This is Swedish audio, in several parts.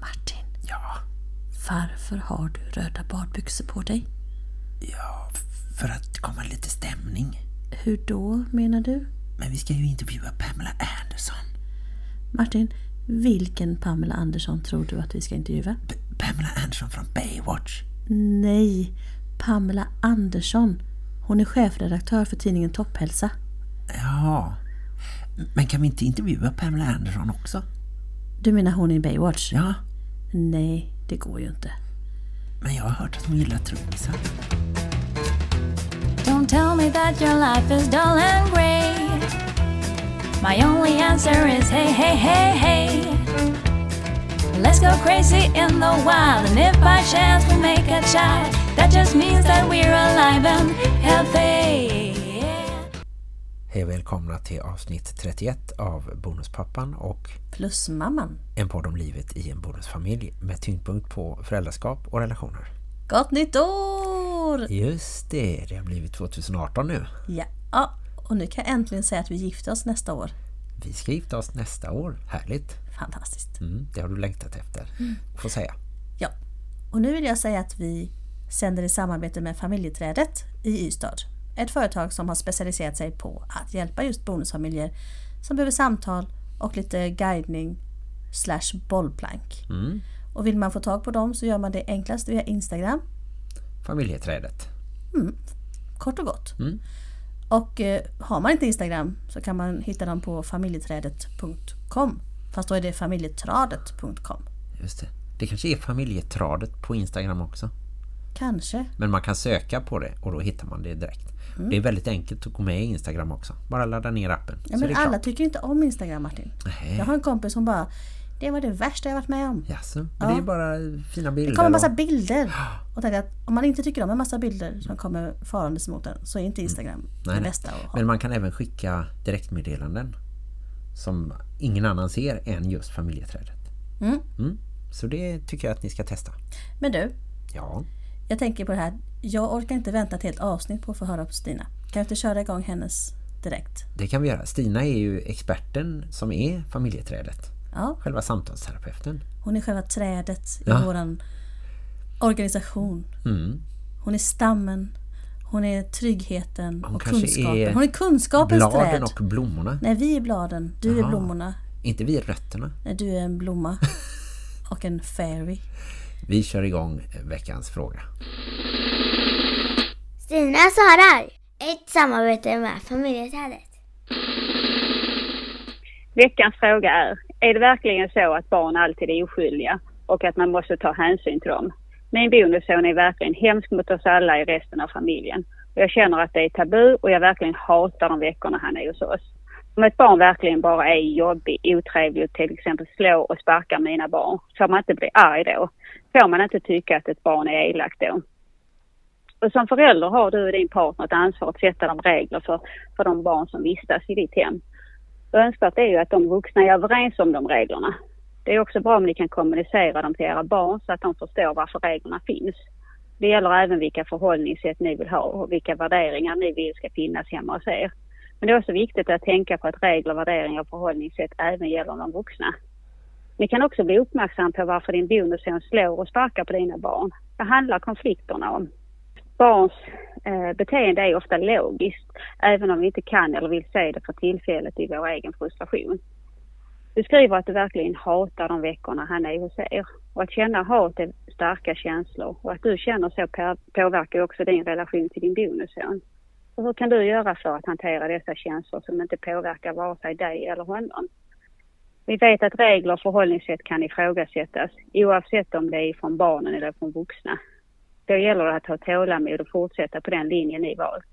Martin, Ja, varför har du röda badbyxor på dig? ja, för att komma lite stämning. Hur då menar du? Men vi ska ju intervjua Pamela Anderson. Martin, vilken Pamela Andersson tror du att vi ska intervjua? P- Pamela Anderson från Baywatch. Nej, Pamela Andersson. Hon är chefredaktör för tidningen Topphälsa. Ja, men kan vi inte intervjua Pamela Anderson också? Du menar hon i Baywatch? Ja, Nej, det går ju inte. men jag har hört att hon gillar trummisar. Don't tell me that your life is dull and grey. My only answer is hey, hey, hey, hey. Let's go crazy in the wild, and if by chance we make a child, that just means that we're alive and healthy. Hej och välkomna till avsnitt 31 av Bonuspappan och Plusmamman. en podd om livet i en bonusfamilj med tyngdpunkt på föräldraskap och relationer. Gott nytt år! Just det, det har blivit 2018 nu. Ja, och nu kan jag äntligen säga att vi gifter oss nästa år. Vi ska gifta oss nästa år. Härligt. Fantastiskt. Mm, det har du längtat efter. Får säga. Ja, och nu vill jag säga att vi sänder i samarbete med Familjeträdet i Ystad. Ett företag som har specialiserat sig på att hjälpa just bonusfamiljer som behöver samtal och lite guidning slash bollplank. Mm. Och vill man få tag på dem så gör man det enklast via Instagram, Familjeträdet. kort och gott. Mm. Och eh, har man inte Instagram så kan man hitta dem på familjeträdet.com. Fast då är det familjetradet.com. Just det. Det kanske är familjetradet på Instagram också. Kanske. Men man kan söka på det och då hittar man det direkt. Det är väldigt enkelt att gå med i Instagram också. Bara ladda ner appen. Ja, men alla klart. tycker inte om Instagram Martin. Nej. Jag har en kompis som bara Det var det värsta jag varit med om. Jaså? Men Ja. det är bara fina bilder. Det kommer en massa och- bilder. Och tänk att om man inte tycker om en massa bilder som kommer farandes mot en så är inte Instagram Nej, det nej. bästa att ha. Men man kan även skicka direktmeddelanden som ingen annan ser än just familjeträdet. Mm. Mm. Så det tycker jag att ni ska testa. Men du, Ja, jag tänker på det här. Jag orkar inte vänta ett helt avsnitt på att få höra på Stina. Kan jag inte köra igång hennes direkt? det kan vi göra. Stina är ju experten som är familjeträdet. Ja, Själva samtalsterapeuten. hon är själva trädet i Ja. våran organisation. Mm. Hon är stammen. Hon är tryggheten Hon och kunskapen. är Hon är kunskapens Bladen träd. och blommorna. Nej, vi är bladen. Du är Jaha. blommorna. Inte vi rötterna. Nej, du är en blomma. Och en fairy. Vi kör igång veckans fråga. Stina svarar. Ett samarbete med familjeträdet. Veckans fråga är, är det verkligen så att barn alltid är oskyldiga och att man måste ta hänsyn till dem? Min bonusson är verkligen hemsk mot oss alla i resten av familjen. Jag känner att det är tabu och jag verkligen hatar de veckorna han är hos oss. Om ett barn verkligen bara är jobbig, otrevlig och till exempel slår och sparkar mina barn, får man inte bli arg då. Får man inte tycka att ett barn är elakt då. Och som förälder har du och din partner ett ansvar att sätta de regler för, för de barn som vistas i ditt hem. Önskvärt är ju att de vuxna är överens om de reglerna. Det är också bra om ni kan kommunicera dem till era barn så att de förstår varför reglerna finns. Det gäller även vilka förhållningssätt ni vill ha och vilka värderingar ni vill ska finnas hemma hos er. Men det är också viktigt att tänka på att regler, värderingar och förhållningssätt även gäller de vuxna. Ni kan också bli uppmärksam på varför din bonusson slår och sparkar på dina barn. Vad handlar konflikterna om? Barns eh, beteende är ofta logiskt, även om vi inte kan eller vill se det för tillfället i vår egen frustration. Du skriver att du verkligen hatar de veckorna han är hos er. Och att känna hat är starka känslor och att du känner så påverkar också din relation till din bonusson. Och hur kan du göra för att hantera dessa känslor som inte påverkar vare sig dig eller honom? Vi vet att regler och förhållningssätt kan ifrågasättas oavsett om det är från barnen eller från vuxna. Då gäller det att ha tålamod och fortsätta på den linjen ni valt.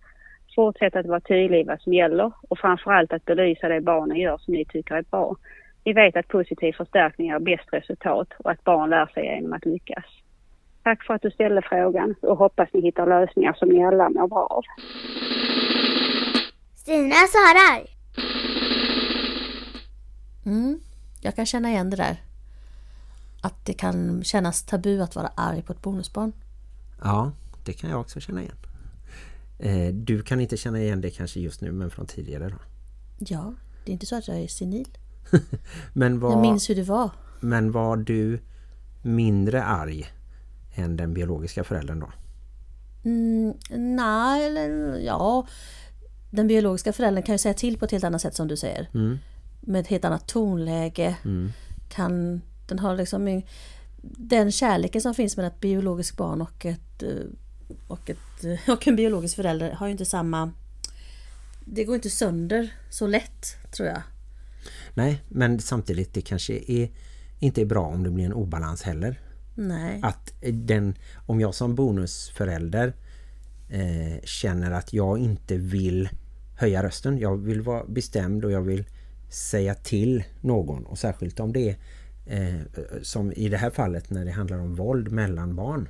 Fortsätt att vara tydlig i vad som gäller och framförallt att belysa det barnen gör som ni tycker är bra. Vi vet att positiv förstärkning är bäst resultat och att barn lär sig genom att lyckas. Tack för att du ställde frågan och hoppas ni hittar lösningar som ni alla mår bra av. Stina svarar. Mm, jag kan känna igen det där. Att det kan kännas tabu att vara arg på ett bonusbarn. Ja, det kan jag också känna igen. Eh, du kan inte känna igen det kanske just nu, men från tidigare då. Ja, det är inte så att jag är senil. Men Jag vad, minns hur det var. men var du mindre arg än den biologiska föräldern då? Mm, nej, eller ja. Den biologiska föräldern kan ju säga till på ett helt annat sätt som du säger. Mm. Med ett helt annat tonläge. Mm. Kan, den har liksom en- den kärleken som finns mellan ett biologiskt barn och, ett, eh, och, ett, eh, och en biologisk förälder har ju inte samma... Det går inte sönder så lätt, tror jag. Nej, men samtidigt det kanske är, inte är bra om det blir en obalans heller. Nej. Att den, om jag som bonusförälder eh, känner att jag inte vill höja rösten, jag vill vara bestämd och jag vill säga till någon och särskilt om det är eh, som i det här fallet när det handlar om våld mellan barn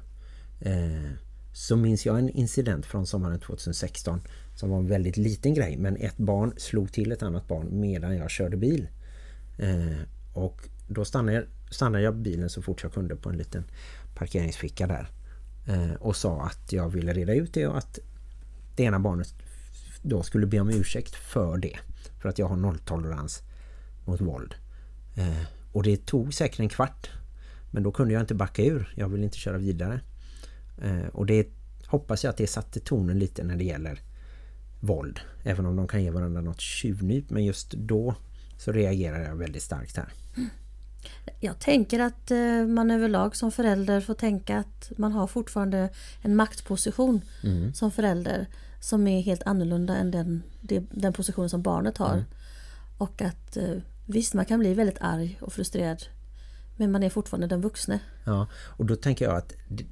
eh, så minns jag en incident från sommaren 2016 som var en väldigt liten grej men ett barn slog till ett annat barn medan jag körde bil eh, och då stannade jag, stannade jag bilen så fort jag kunde på en liten parkeringsficka där eh, och sa att jag ville reda ut det och att det ena barnet då skulle be om ursäkt för det för att jag har nolltolerans mot våld. Eh, och det tog säkert en kvart men då kunde jag inte backa ur. Jag ville inte köra vidare. Eh, och det hoppas jag att det satte tonen lite när det gäller våld även om de kan ge varandra något tjuvnyp men just då så reagerar jag väldigt starkt här. Mm. Jag tänker att eh, man överlag som förälder får tänka att man har fortfarande en maktposition Mm. som förälder som är helt annorlunda än den, den position som barnet har. Mm. Och att eh, visst, man kan bli väldigt arg och frustrerad men man är fortfarande den vuxne. Ja, och då tänker jag att det,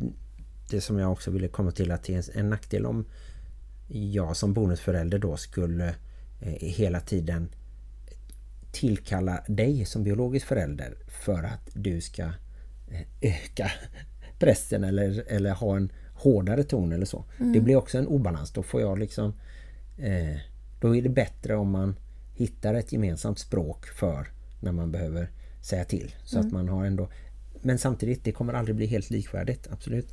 det som jag också ville komma till att det är en- en nackdel om jag som bonusförälder då skulle eh, hela tiden tillkalla dig som biologisk förälder för att du ska eh, öka pressen eller, eller ha en hårdare ton eller så. Det blir också en obalans. Då får jag liksom eh, då är det bättre om man hittar ett gemensamt språk för när man behöver säga till. Så att man har ändå men samtidigt, det kommer aldrig bli helt likvärdigt, absolut.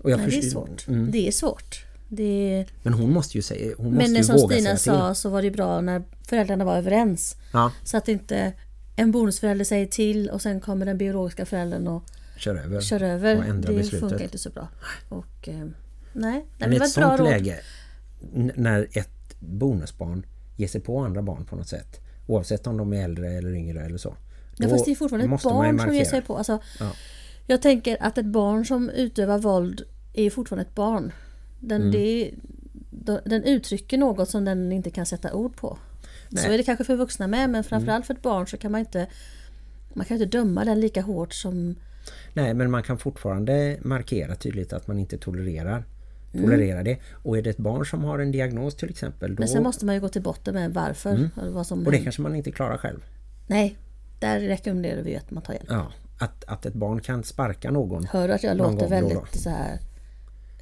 Och jag Nej, det är svårt. Mm. Det är svårt. Det. Men hon måste ju säga, hon måste Men ju som våga Stina sa till. så var det bra när föräldrarna var överens. Ja, Så att inte en bonusförälder säger till och sen kommer den biologiska föräldern och kör över. kör över. och ändra det beslutet. funkar inte så bra. Och, eh, nej, Men det i ett sånt råd. läge när ett bonusbarn ger sig på andra barn på något sätt oavsett om de är äldre eller yngre eller så. Ja, fast det är fortfarande ett måste barn som ger sig på. Alltså, Ja. Jag tänker att ett barn som utövar våld är fortfarande ett barn. Den, Mm. det den uttrycker något som den inte kan sätta ord på. Så Nej. Mm. är det kanske för vuxna med men framförallt för ett barn så kan man inte man kan inte döma den lika hårt som Nej, men man kan fortfarande markera tydligt att man inte tolererar tolererar det. Och är det ett barn som har en diagnos till exempel då, Men sen måste man ju gå till botten med varför. eller Vad som och det kanske man inte klarar själv. Nej, där rekommenderar vi att man tar hjälp. Ja, att, att ett barn kan sparka någon. Hör du att jag låter väldigt så här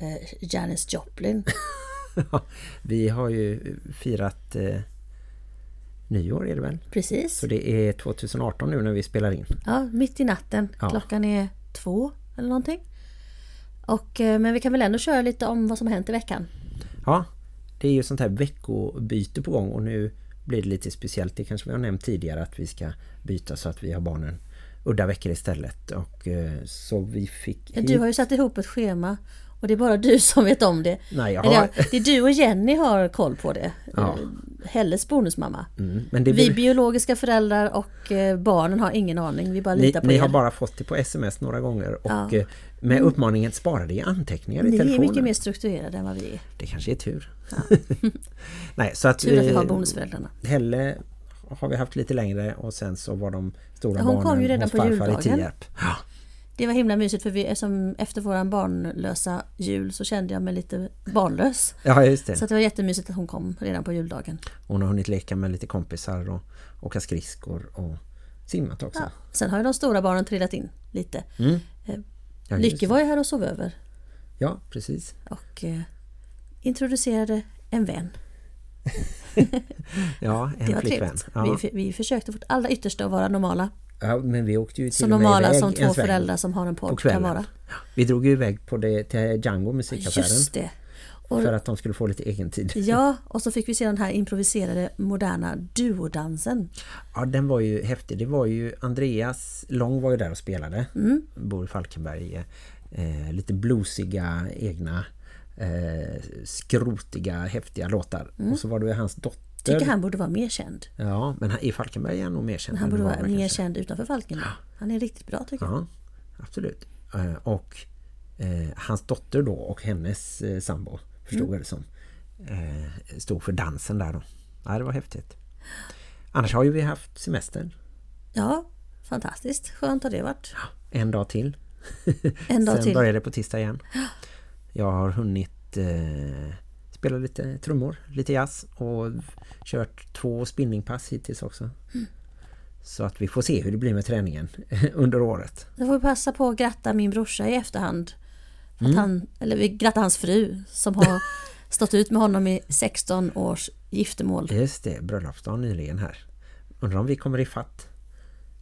eh, Janis Joplin? Vi har ju firat eh, nyår är det väl? Precis. Så det är 2018 nu när vi spelar in. Ja, mitt i natten. Ja. Klockan är två eller någonting. Och, eh, men vi kan väl ändå köra lite om vad som har hänt i veckan. Ja, det är ju sånt här veckobyte på gång och nu blir det lite speciellt. Det kanske vi har nämnt tidigare att vi ska byta så att vi har barnen udda veckor istället. Och eh, så vi fick Du har ju satt ihop ett schema och det är bara du som vet om det. Nej, jag Eller har... ja, det är du och Jenny har koll på det. Ja. Helles bonusmamma. Mm, men det Vi biologiska föräldrar och eh, barnen har ingen aning. Vi bara Ni, litar på ni er. har bara fått det på sms några gånger och Ja. eh, med uppmaningen spara det i anteckningar i Ni är telefonen. mycket mer strukturerade än vad vi är. Det kanske är tur. Nej, så att, Tur att vi har eh, bonusföräldrarna. Helle har vi haft lite längre och sen så var de stora Ja, hon kom barnen ju redan hos på farfar i juldagen. Tierp. Ja, Det var himla mysigt för vi, som efter våran barnlösa jul så kände jag mig lite barnlös. ja, just det. Så det var jättemysigt att hon kom redan på juldagen. Hon har hunnit leka med lite kompisar och åka skridskor och simmat också. Ja. Sen har ju de stora barnen trillat in lite. Mm. Ja, just Lycke var ju här och sov över Ja, precis. och eh, introducerade en vän. Ja, en flickvän. Ja. Vi, vi försökte vårt allra yttersta att vara normala. Ja, men vi åkte ju till Så och med normala som två föräldrar som har en på podd kvällen. kan vara. Vi drog ju iväg på det till Django musikaffären. Just det. Och- för att de skulle få lite egen tid. Ja, och så fick vi se den här improviserade moderna duodansen. Ja, den var ju häftig. Det var ju Andreas Lång var ju där och spelade. Mm. Bor i Falkenberg. Eh, lite bluesiga egna eh, skrotiga, häftiga låtar. Och så var det hans dotter. Tycker han borde vara mer känd. Ja, men i Falkenberg är han nog mer känd. Men han borde vara mer kanske- känd utanför Falkenberg. Han är riktigt bra tycker jag. Ja, absolut. Eh, och eh, hans dotter då och hennes eh, sambo, förstod Mm. jag det som, eh, stod för dansen där då. Ja, det var häftigt. Annars har ju vi haft semester. Ja, fantastiskt. Skönt har det varit. En dag till. En dag Sen till. börjar det på tisdag igen. Jag har hunnit eh, spela lite trummor, lite jazz och kört två spinningpass hittills också. Mm. Så att vi får se hur det blir med träningen under året. Jag får passa på att gratta min brorsa i efterhand. Mm. han, eller vi grattar hans fru som har stått ut med honom i 16 års giftermål. Just det, bröllopsdagen nyligen här. Undrar om vi kommer i fatt.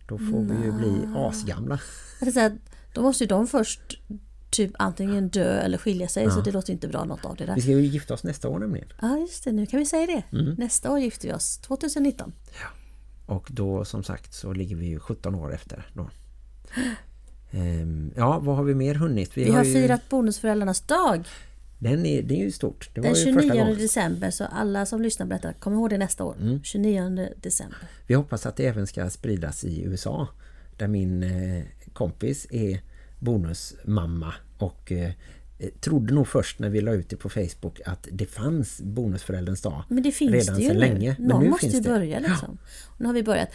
Då får vi ju bli asgamla. Säga, då måste ju de först typ antingen dö eller skilja sig så det låter inte bra något av det där. Vi ska ju gifta oss nästa år nämligen. Ja just det, nu kan vi säga det. Mm. Nästa år gifter vi oss, 2019. Och då som sagt så ligger vi ju 17 år efter då. Ehm, ja, vad har vi mer hunnit? Vi har ju, firat bonusföräldrarnas dag Den är, det är ju stort. Det den ju första 29 gången. Mm. december så alla som lyssnar på detta, kom ihåg det nästa år. 29 december. Vi hoppas att det även ska spridas i USA. Där min eh, kompis är bonusmamma och eh, eh, trodde nog först när vi la ut det på Facebook att det fanns bonusförälderns dag Men det finns redan det ju sedan nu. länge. Men Någon nu måste ju börja liksom. Och nu har vi börjat.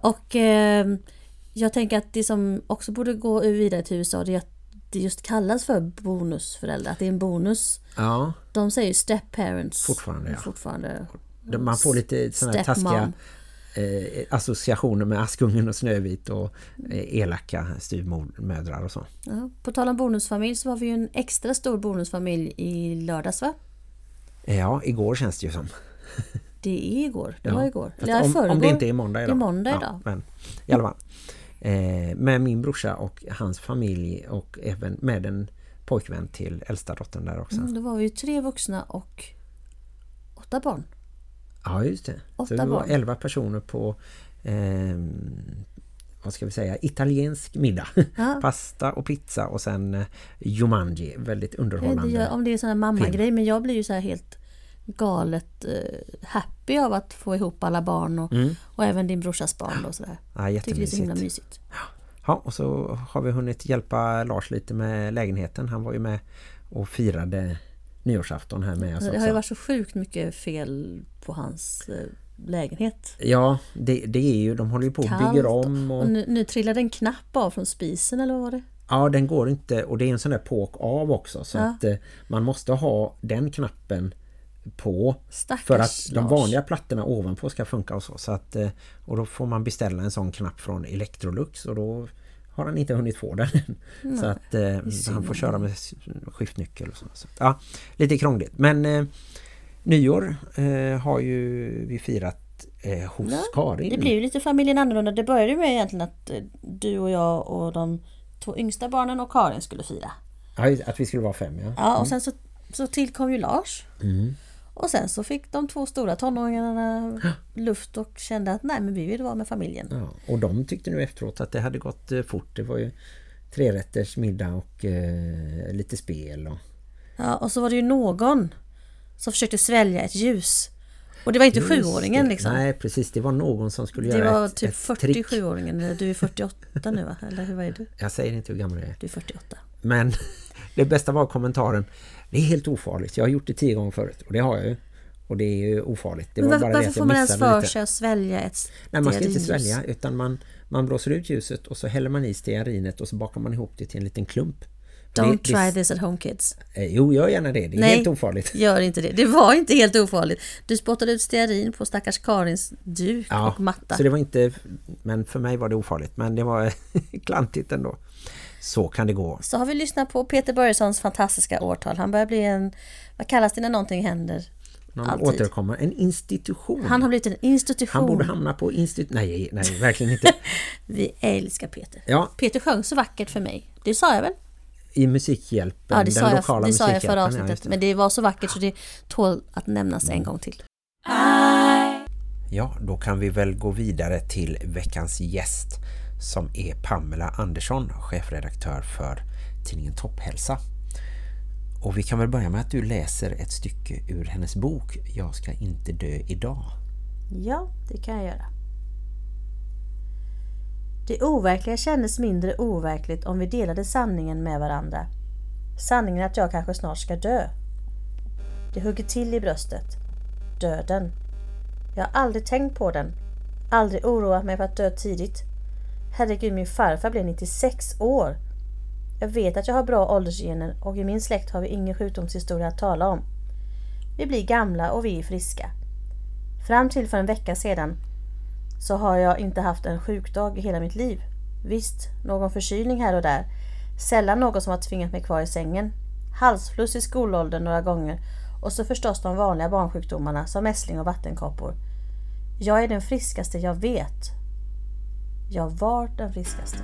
Och eh, jag tänker att det som också borde gå vidare till USA det är att det just kallas för bonusföräldrar. Att det är en bonus. Ja, De säger ju step parents. Fortfarande, ja. Fortfarande. man får lite sådana här taskiga eh, associationer med Askungen och Snövit och eh, elaka styvmödrar och så. Ja. På tal om bonusfamilj så var vi ju en extra stor bonusfamilj i lördags va? Ja, igår känns det ju som. Det är igår. Det Ja. var igår. Eller ja, om, förrgår. om det inte är måndag Det idag. är måndag Ja, idag. men i alla fall. Eh, med min brorsa och hans familj och även med en pojkvän till äldsta dottern där också. Mm, då var vi ju tre vuxna och åtta barn. Ja, just det. Åtta Så vi var barn. elva personer på eh, vad ska vi säga, italiensk middag. Ja. Pasta och pizza och sen eh, Jumanji, väldigt underhållande. inte om det är en sån här mammagrej men jag blir ju så här helt galet eh, happy av att få ihop alla barn och, och även din brorsas barn och sådär. Ja, Tycker det är så himla mysigt. Ja, och så har vi hunnit hjälpa Lars lite med lägenheten. Han var ju med och firade nyårsafton här med oss Det har ju varit så sjukt mycket fel på hans eh, lägenhet. Ja, det, det är ju, de håller ju på och Kallt bygger om och, Och nu, nu trillade en knapp av från spisen eller vad var det? ja den går inte och det är en sån där på och av också så Ja. att eh, man måste ha den knappen på Stackars för att de vanliga plattorna ovanpå ska funka och så, så att, eh, och då får man beställa en sån knapp från Electrolux och då har han inte hunnit få den än. Så att eh, han får köra med skiftnyckel och så. så. Ja, lite krångligt. Men eh, nyår eh, har ju vi firat eh, hos Ja, Karin. Det blev ju lite familjen annorlunda. Det började med egentligen att eh, du och jag och de två yngsta barnen och Karin skulle fira. Ja, att vi skulle vara fem, ja. Ja, och sen så, så tillkom ju Lars. Och sen så fick de två stora tonåringarna luft och kände att nej men vi vill vara med familjen. Ja, och de tyckte nu efteråt att det hade gått eh, fort. Det var ju trerätters middag och eh, lite spel. Och... Ja, och så var det ju någon som försökte svälja ett ljus. Och det var inte Just sjuåringen det. liksom. Nej, precis. Det var någon som skulle det göra var ett, typ trick. 47-åringen. Eller Du är 48 nu va? Eller hur var du? Jag säger inte hur gammal jag är. Du är 48. Men det bästa var kommentaren. Det är helt ofarligt. Jag har gjort det tio gånger förut. Och det har jag ju. Och det är ju ofarligt. Det Men var varför, bara varför får man ens för sig att svälja ett Nej, man ska inte svälja utan man, man blåser ut ljuset och så häller man i stearinet och så bakar man ihop det till en liten klump. Don't Det- try det, this at home kids. eh, Jo, gör gärna det. Det är Nej. helt ofarligt. Gör inte det. Det var inte helt ofarligt. Du spottade ut stearin på stackars Karins duk och matta. så det var inte... Men för mig var det ofarligt. Men det var klantigt ändå. Så kan det gå. Så har vi lyssnat på Peter Börjessons fantastiska årtal. Han börjar bli en... Vad kallas det när någonting händer? Någon Alltid. återkommer. En institution. Han har blivit en institution. Han borde hamna på institut... Nej, nej, verkligen inte. Vi älskar Peter. Ja, Peter sjöng så vackert för mig. Det sa jag väl? I Musikhjälpen, Ja, det, sa den jag, lokala det sa jag förra ja, avsnittet. det. men det var så vackert så det tål att nämnas en gång till. Ja, då kan vi väl gå vidare till veckans gäst som är Pamela Andersson, chefredaktör för tidningen Topphälsa. Och vi kan väl börja med att du läser ett stycke ur hennes bok Jag ska inte dö idag. Ja, det kan jag göra. Det overkliga kändes mindre overkligt om vi delade sanningen med varandra. Sanningen att jag kanske snart ska dö. Det hugger till i bröstet. Döden. Jag har aldrig tänkt på den. Aldrig oroat mig för att dö tidigt. Herregud, min farfar blev 96 år. Jag vet att jag har bra åldersgener och i min släkt har vi ingen sjukdomshistoria att tala om. Vi blir gamla och vi är friska. Fram till för en vecka sedan så har jag inte haft en sjukdag i hela mitt liv. Visst, någon förkylning här och där. Sällan någon som har tvingat mig kvar i sängen. Halsfluss i skolåldern några gånger och så förstås de vanliga barnsjukdomarna som mässling och vattenkoppor. Jag är den friskaste jag vet. Jag var den friskaste.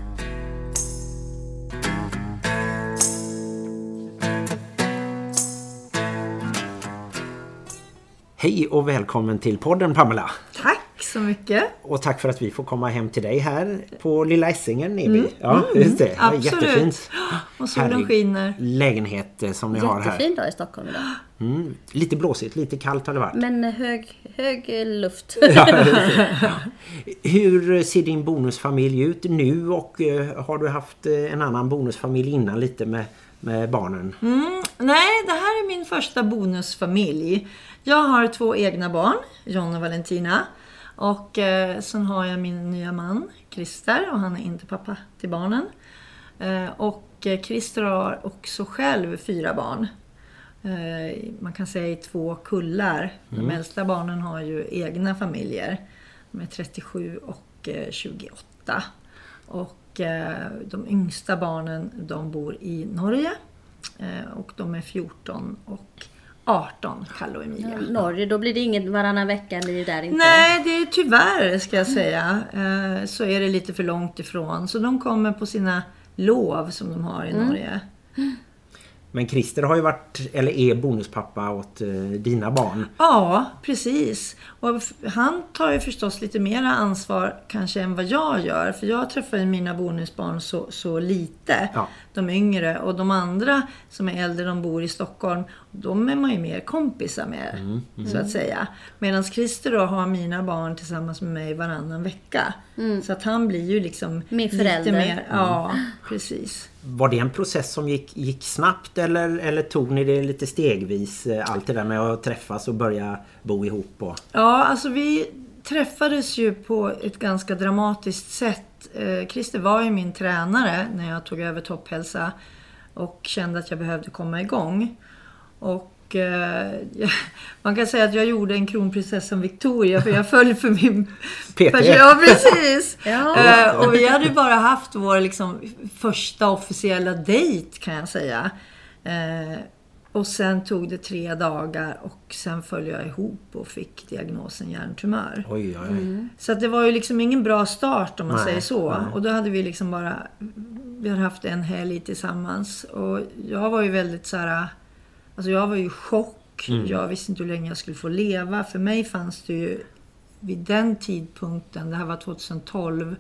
Hej och välkommen till podden Pamela. Tack så mycket. Och tack för att vi får komma hem till dig här på Lilla Essingen är vi. Ja, just det. Ja, absolut. Jättefint. Och solen skiner. lägenhet eh, som ni har här. Jättefin dag i Stockholm idag. Mm. Lite blåsigt, lite kallt har det varit. Men hög, hög luft. Hur ser din bonusfamilj ut nu och eh, har du haft eh, en annan bonusfamilj innan lite med, med barnen? Mm, nej, det här är min första bonusfamilj. Jag har två egna barn, John och Valentina. Och eh, sen har jag min nya man, Christer, och han är inte pappa till barnen. Eh, och eh, Christer har också själv fyra barn. Eh, man kan säga i två kullar. De äldsta barnen har ju egna familjer. De är 37 och eh, 28. Och eh, de yngsta barnen de bor i Norge. Och de är 14 och 18, Kalle och Emilia. Norge, då blir det inget varannan vecka-liv där inte. Nej, det är tyvärr ska jag säga. Eh, så är det lite för långt ifrån. Så de kommer på sina lov som de har i Norge. Men Christer har ju varit, eller är bonuspappa åt eh, dina barn. Ja, precis. Och han tar ju förstås lite mera ansvar kanske än vad jag gör. För jag träffar ju mina bonusbarn så, så lite. Ja. De yngre. Och de andra som är äldre, de bor i Stockholm. De är man ju mer kompisar med, så att säga. Medan Christer då har mina barn tillsammans med mig varannan vecka. Så att han blir ju liksom Mer lite förälder. mer... Ja, precis. Var det en process som gick, gick snabbt eller, eller tog ni det lite stegvis? Eh, allt det där med att träffas och börja bo ihop? Och... Ja, alltså vi träffades ju på ett ganska dramatiskt sätt. Eh, Christer var ju min tränare när jag tog över Topphälsa och kände att jag behövde komma igång. Och eh, jag- man kan säga att jag gjorde en kronprinsessan Victoria för jag föll för min PT. Ja, precis! Ja. Eh, och vi hade bara haft vår liksom, första officiella dejt kan jag säga. Eh, och sen tog det tre dagar och sen föll jag ihop och fick diagnosen hjärntumör. Oj, oj, oj. Så att det var ju liksom ingen bra start om man Nej, säger så. nej. Och då hade vi liksom bara, vi hade haft en helg tillsammans. Och jag var ju väldigt så här, alltså jag var ju i chock. Jag visste inte hur länge jag skulle få leva. För mig fanns det ju vid den tidpunkten, det här var 2012,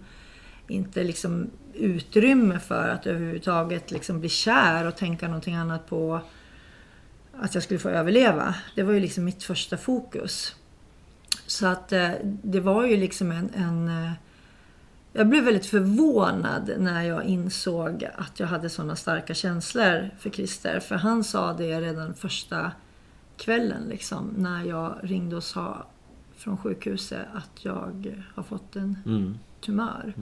inte liksom utrymme för att överhuvudtaget liksom bli kär och tänka någonting annat på att jag skulle få överleva. Det var ju liksom mitt första fokus. Så att eh, det var ju liksom en, en eh, jag blev väldigt förvånad när jag insåg att jag hade sådana starka känslor för Christer. För han sa det redan första kvällen liksom, när jag ringde och sa från sjukhuset att jag har fått en Mm. tumör.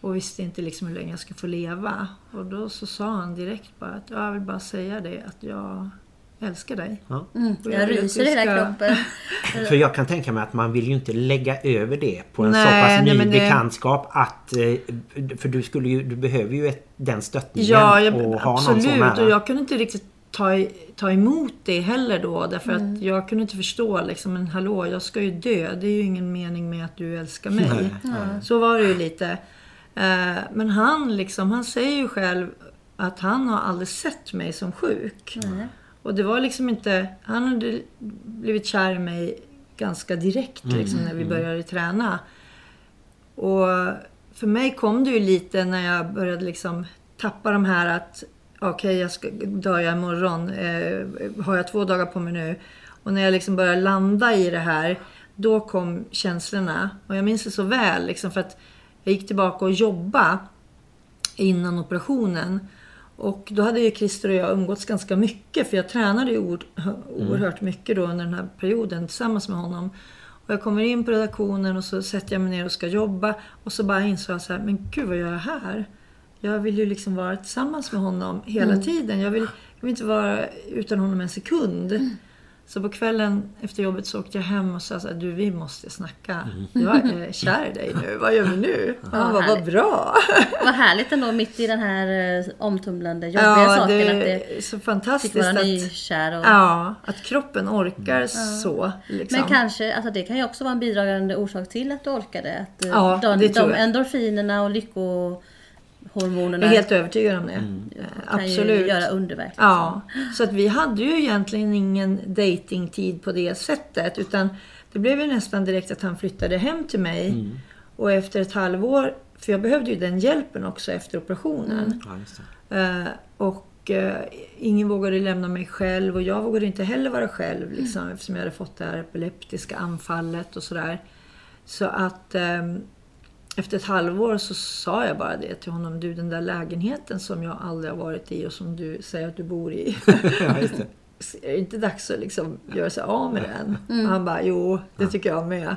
Och visste inte liksom hur länge jag skulle få leva. Och då så sa han direkt bara att jag vill bara säga det att jag älskar dig. Ja. Mm, jag ryser i hela kroppen. För jag kan tänka mig att man vill ju inte lägga över det på en Nej, så pass nej, ny men det- bekantskap att... eh, För du, skulle ju, du behöver ju ett, den stöttningen Ja, jag, och ha någon absolut. nära. Och jag kunde inte riktigt ta, ta emot det heller då. Därför Mm. att jag kunde inte förstå liksom, men hallå, jag ska ju dö. Det är ju ingen mening med att du älskar mig. Så var det ju lite. Eh, Men han liksom, han säger ju själv att han har aldrig sett mig som sjuk. Och det var liksom inte... Han hade blivit kär i mig ganska direkt liksom, när vi började träna. Och för mig kom det ju lite när jag började liksom tappa de här att okej, jag ska dör jag imorgon. Eh, har jag två dagar på mig nu? Och när jag liksom började landa i det här, då kom känslorna. Och jag minns det så väl, liksom, för att jag gick tillbaka och jobbade innan operationen. Och då hade ju Christer och jag umgåtts ganska mycket för jag tränade ju oer- oerhört mycket då under den här perioden tillsammans med honom. Och jag kommer in på redaktionen och så sätter jag mig ner och ska jobba och så bara insåg jag så här, men gud vad gör jag här? Jag vill ju liksom vara tillsammans med honom hela tiden. Jag vill, jag vill inte vara utan honom en sekund. Så på kvällen efter jobbet så åkte jag hem och sa så här, du vi måste snacka. Jag är kär i dig nu, vad gör vi nu? Och han bara, vad bra! Vad härligt ändå mitt i den här eh, omtumlande, jobbiga Ja, saken. det att det är så fick fantastiskt vara att, nykär. Och... ja, att kroppen orkar så. Liksom. Men kanske, alltså det kan ju också vara en bidragande orsak till att du orkade. Att eh, Ja, de, det tror de jag. endorfinerna och lyckohormonerna jag är helt övertygad om det. Eh, kan ju Absolut. göra underverk. Ja, så att vi hade ju egentligen ingen datingtid på det sättet. Utan det blev ju nästan direkt att han flyttade hem till mig. Och efter ett halvår, för jag behövde ju den hjälpen också efter operationen. Det. Eh, och eh, ingen vågade lämna mig själv och jag vågade inte heller vara själv liksom, eftersom jag hade fått det här epileptiska anfallet och sådär. Så att ehm, efter ett halvår så sa jag bara det till honom. Du den där lägenheten som jag aldrig har varit i och som du säger att du bor i. Ja, är det inte dags att liksom göra sig av med den? Och han bara, jo det tycker jag med.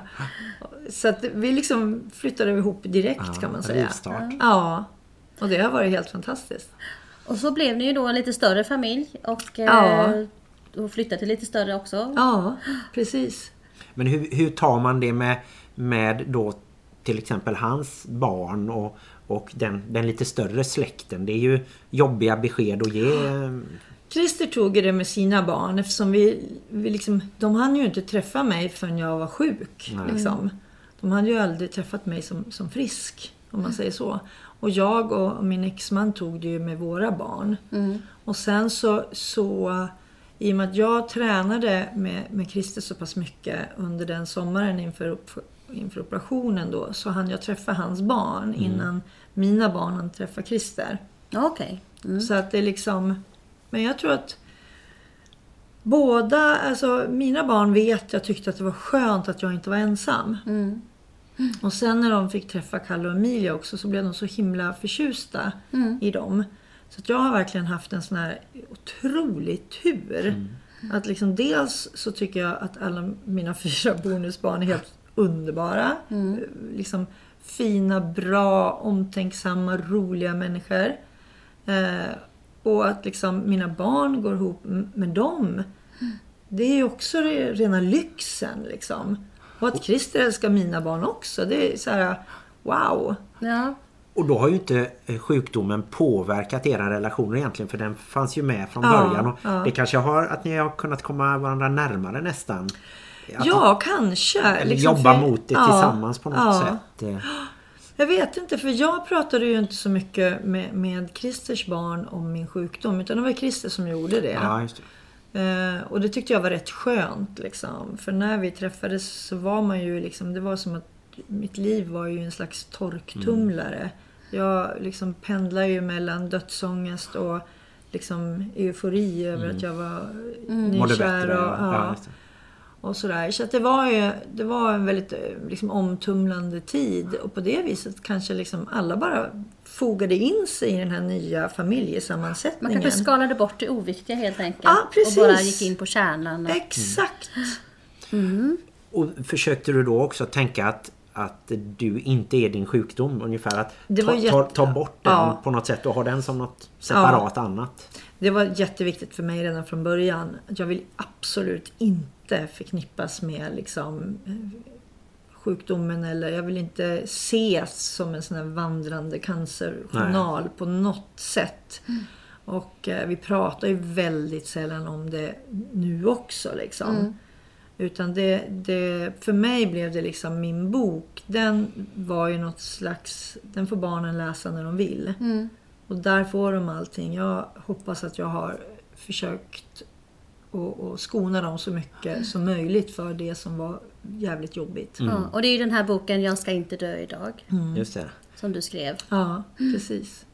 Så att vi liksom flyttade ihop direkt kan man säga. Rivstart. Ja, och det har varit helt fantastiskt. Och så blev ni ju då en lite större familj och, eh, Ja. och flyttade till lite större också. Ja, precis. Men hur, hur tar man det med, med då till exempel hans barn och, och den, den lite större släkten? Det är ju jobbiga besked att ge. Christer tog det med sina barn eftersom vi, vi liksom, de hann ju inte träffa mig förrän jag var sjuk. Liksom. De hade ju aldrig träffat mig som, som frisk, om man säger så. Och jag och min exman tog det ju med våra barn. Och sen så, så, i och med att jag tränade med, med Christer så pass mycket under den sommaren inför, inför operationen då, så hann jag träffa hans barn innan mina barn hann träffa Christer. Okej. Mm. Så att det är liksom... Men jag tror att båda, alltså mina barn vet jag tyckte att det var skönt att jag inte var ensam. Mm. Och sen när de fick träffa Kalle och Emilia också så blev de så himla förtjusta Mm. i dem. Så att jag har verkligen haft en sån här otrolig tur. Att liksom dels så tycker jag att alla mina fyra bonusbarn är helt underbara. Mm. Liksom fina, bra, omtänksamma, roliga människor. Eh, och att liksom mina barn går ihop med dem. Det är ju också re- rena lyxen liksom. Och att Christer älskar mina barn också. Det är så här, wow. Ja. Och då har ju inte eh, sjukdomen påverkat era relationer egentligen för den fanns ju med från Ja, början. Och ja. Det kanske har att ni har kunnat komma varandra närmare nästan. Att Ja, kanske. Eller liksom, jobba för- mot det ja, tillsammans på något ja. sätt. Eh, Jag vet inte, för jag pratade ju inte så mycket med, med Christers barn om min sjukdom. Utan det var Christer som gjorde det. Ja, just det. Eh, och det tyckte jag var rätt skönt. Liksom. För när vi träffades så var man ju liksom, det var som att mitt liv var ju en slags torktumlare. Jag liksom pendlar ju mellan dödsångest och liksom eufori över att jag var Mådde nykär. Och, ja. Och sådär. Så att det var ju det var en väldigt eh, liksom, omtumlande tid. Och på det viset kanske liksom alla bara fogade in sig i den här nya Man familjesammansättningen. kanske skalade bort det oviktiga helt enkelt. Ja, precis. Och bara gick in på kärnan. Exakt! Och försökte du då också tänka att, att du inte är din sjukdom ungefär? Att Det var ta, jätte- ta, ta bort den Ja. på något sätt och ha den som något separat annat? Det var jätteviktigt för mig redan från början. Jag vill absolut inte förknippas med liksom, eh, sjukdomen eller jag vill inte ses som en sån här vandrande cancerjournal på något sätt. Och eh, vi pratar ju väldigt sällan om det nu också liksom. Utan det, det, för mig blev det liksom min bok. Den var ju något slags, den får barnen läsa när de vill. Och där får de allting. Jag hoppas att jag har försökt att, att skona dem så mycket som möjligt för det som var jävligt jobbigt. Ja, och det är ju den här boken Jag ska inte dö idag Just det. som du skrev. Ja, precis.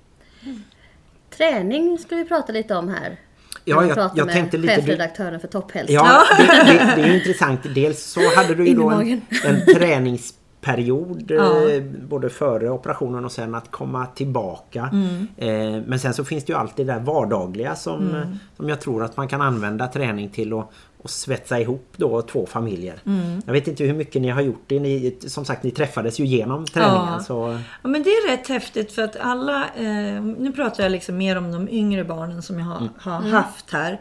Träning ska vi prata lite om här. Ja, jag, jag med tänkte lite... Chefredaktören för Topphälsa. ja, det, det, det är intressant. Dels så hade du ju då en, en träningsperiod Ja. eh, både före operationen och sen att komma tillbaka. Mm. Eh, men sen så finns det ju alltid det där vardagliga som, Mm. eh, som jag tror att man kan använda träning till och, och svetsa ihop då två familjer. Mm. Jag vet inte hur mycket ni har gjort det. Ni, som sagt, ni träffades ju genom träningen. Ja. Så, Ja, men det är rätt häftigt för att alla, eh, nu pratar jag liksom mer om de yngre barnen som jag har, har haft här, eh,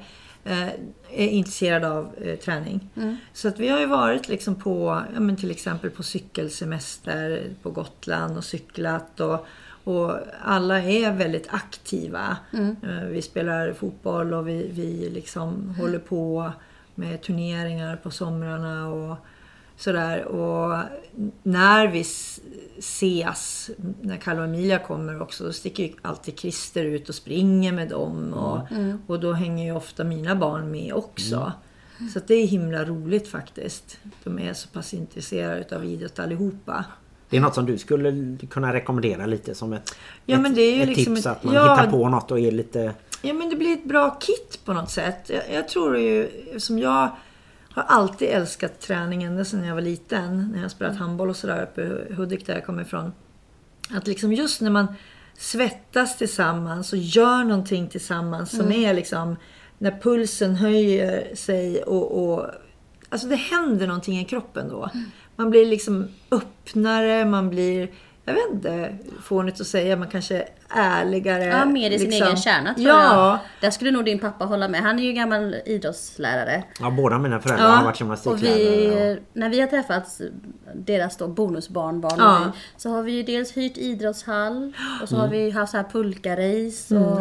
är intresserade av eh, träning. Så att vi har ju varit liksom på, ja, till exempel på cykelsemester på Gotland och cyklat och, och alla är väldigt aktiva. Eh, vi spelar fotboll och vi, vi liksom håller på med turneringar på somrarna och Sådär, och när vi ses, när Kalle och Emilia kommer också, då sticker ju alltid Christer ut och springer med dem. Och, och då hänger ju ofta mina barn med också. Så att det är himla roligt faktiskt. De är så pass intresserade av idrott allihopa. det är något som du skulle kunna rekommendera lite som ett, Ja, ett, ett liksom tips att man ja. hittar på något och är lite... Ja men det blir ett bra kit på något sätt. Jag, jag tror ju, som jag har alltid älskat träning ända sedan jag var liten. När jag spelat handboll och sådär uppe i Hudik där jag kommer ifrån. Att liksom just när man svettas tillsammans och gör någonting tillsammans som är liksom när pulsen höjer sig och, och alltså det händer någonting i kroppen då. Man blir liksom öppnare, man blir jag vet inte, fånigt att säga, man kanske är ärligare. Ja, mer i sin liksom. egen kärna tror ja. jag. Där skulle nog din pappa hålla med. Han är ju gammal idrottslärare. Ja, båda mina föräldrar Ja, har varit Och gymnastiklärare. vi, när vi har träffats, deras då bonusbarnbarn, Ja. och vi, så har vi ju dels hyrt idrottshall och så Mm. har vi haft så här pulkarace. Och,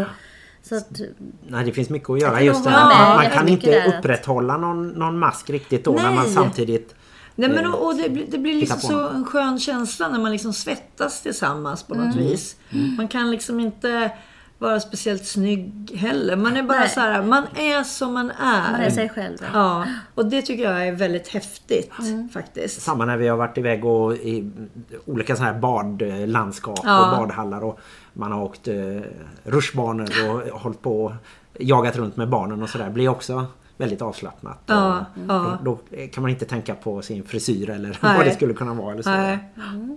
så att, Nej, det finns mycket att göra. Just det med Man kan inte upprätthålla någon, någon mask riktigt då när man Nej. samtidigt... Nej men eh, och, och det, blir- det blir liksom så en skön känsla när man liksom svettas tillsammans på något vis. Man kan liksom inte vara speciellt snygg heller. Man är bara Nej. så här, man är som man är. man är sig själv. Ja. Ja, och det tycker jag är väldigt häftigt faktiskt. Samma när vi har varit iväg och i olika sådana här badlandskap Ja. och badhallar och man har åkt eh, rutschbanor och hållit på och jagat runt med barnen och sådär. blir också väldigt avslappnat. Ja, Och ja. Då, då kan man inte tänka på sin frisyr eller Nej. vad det skulle kunna vara. Eller så. Nej.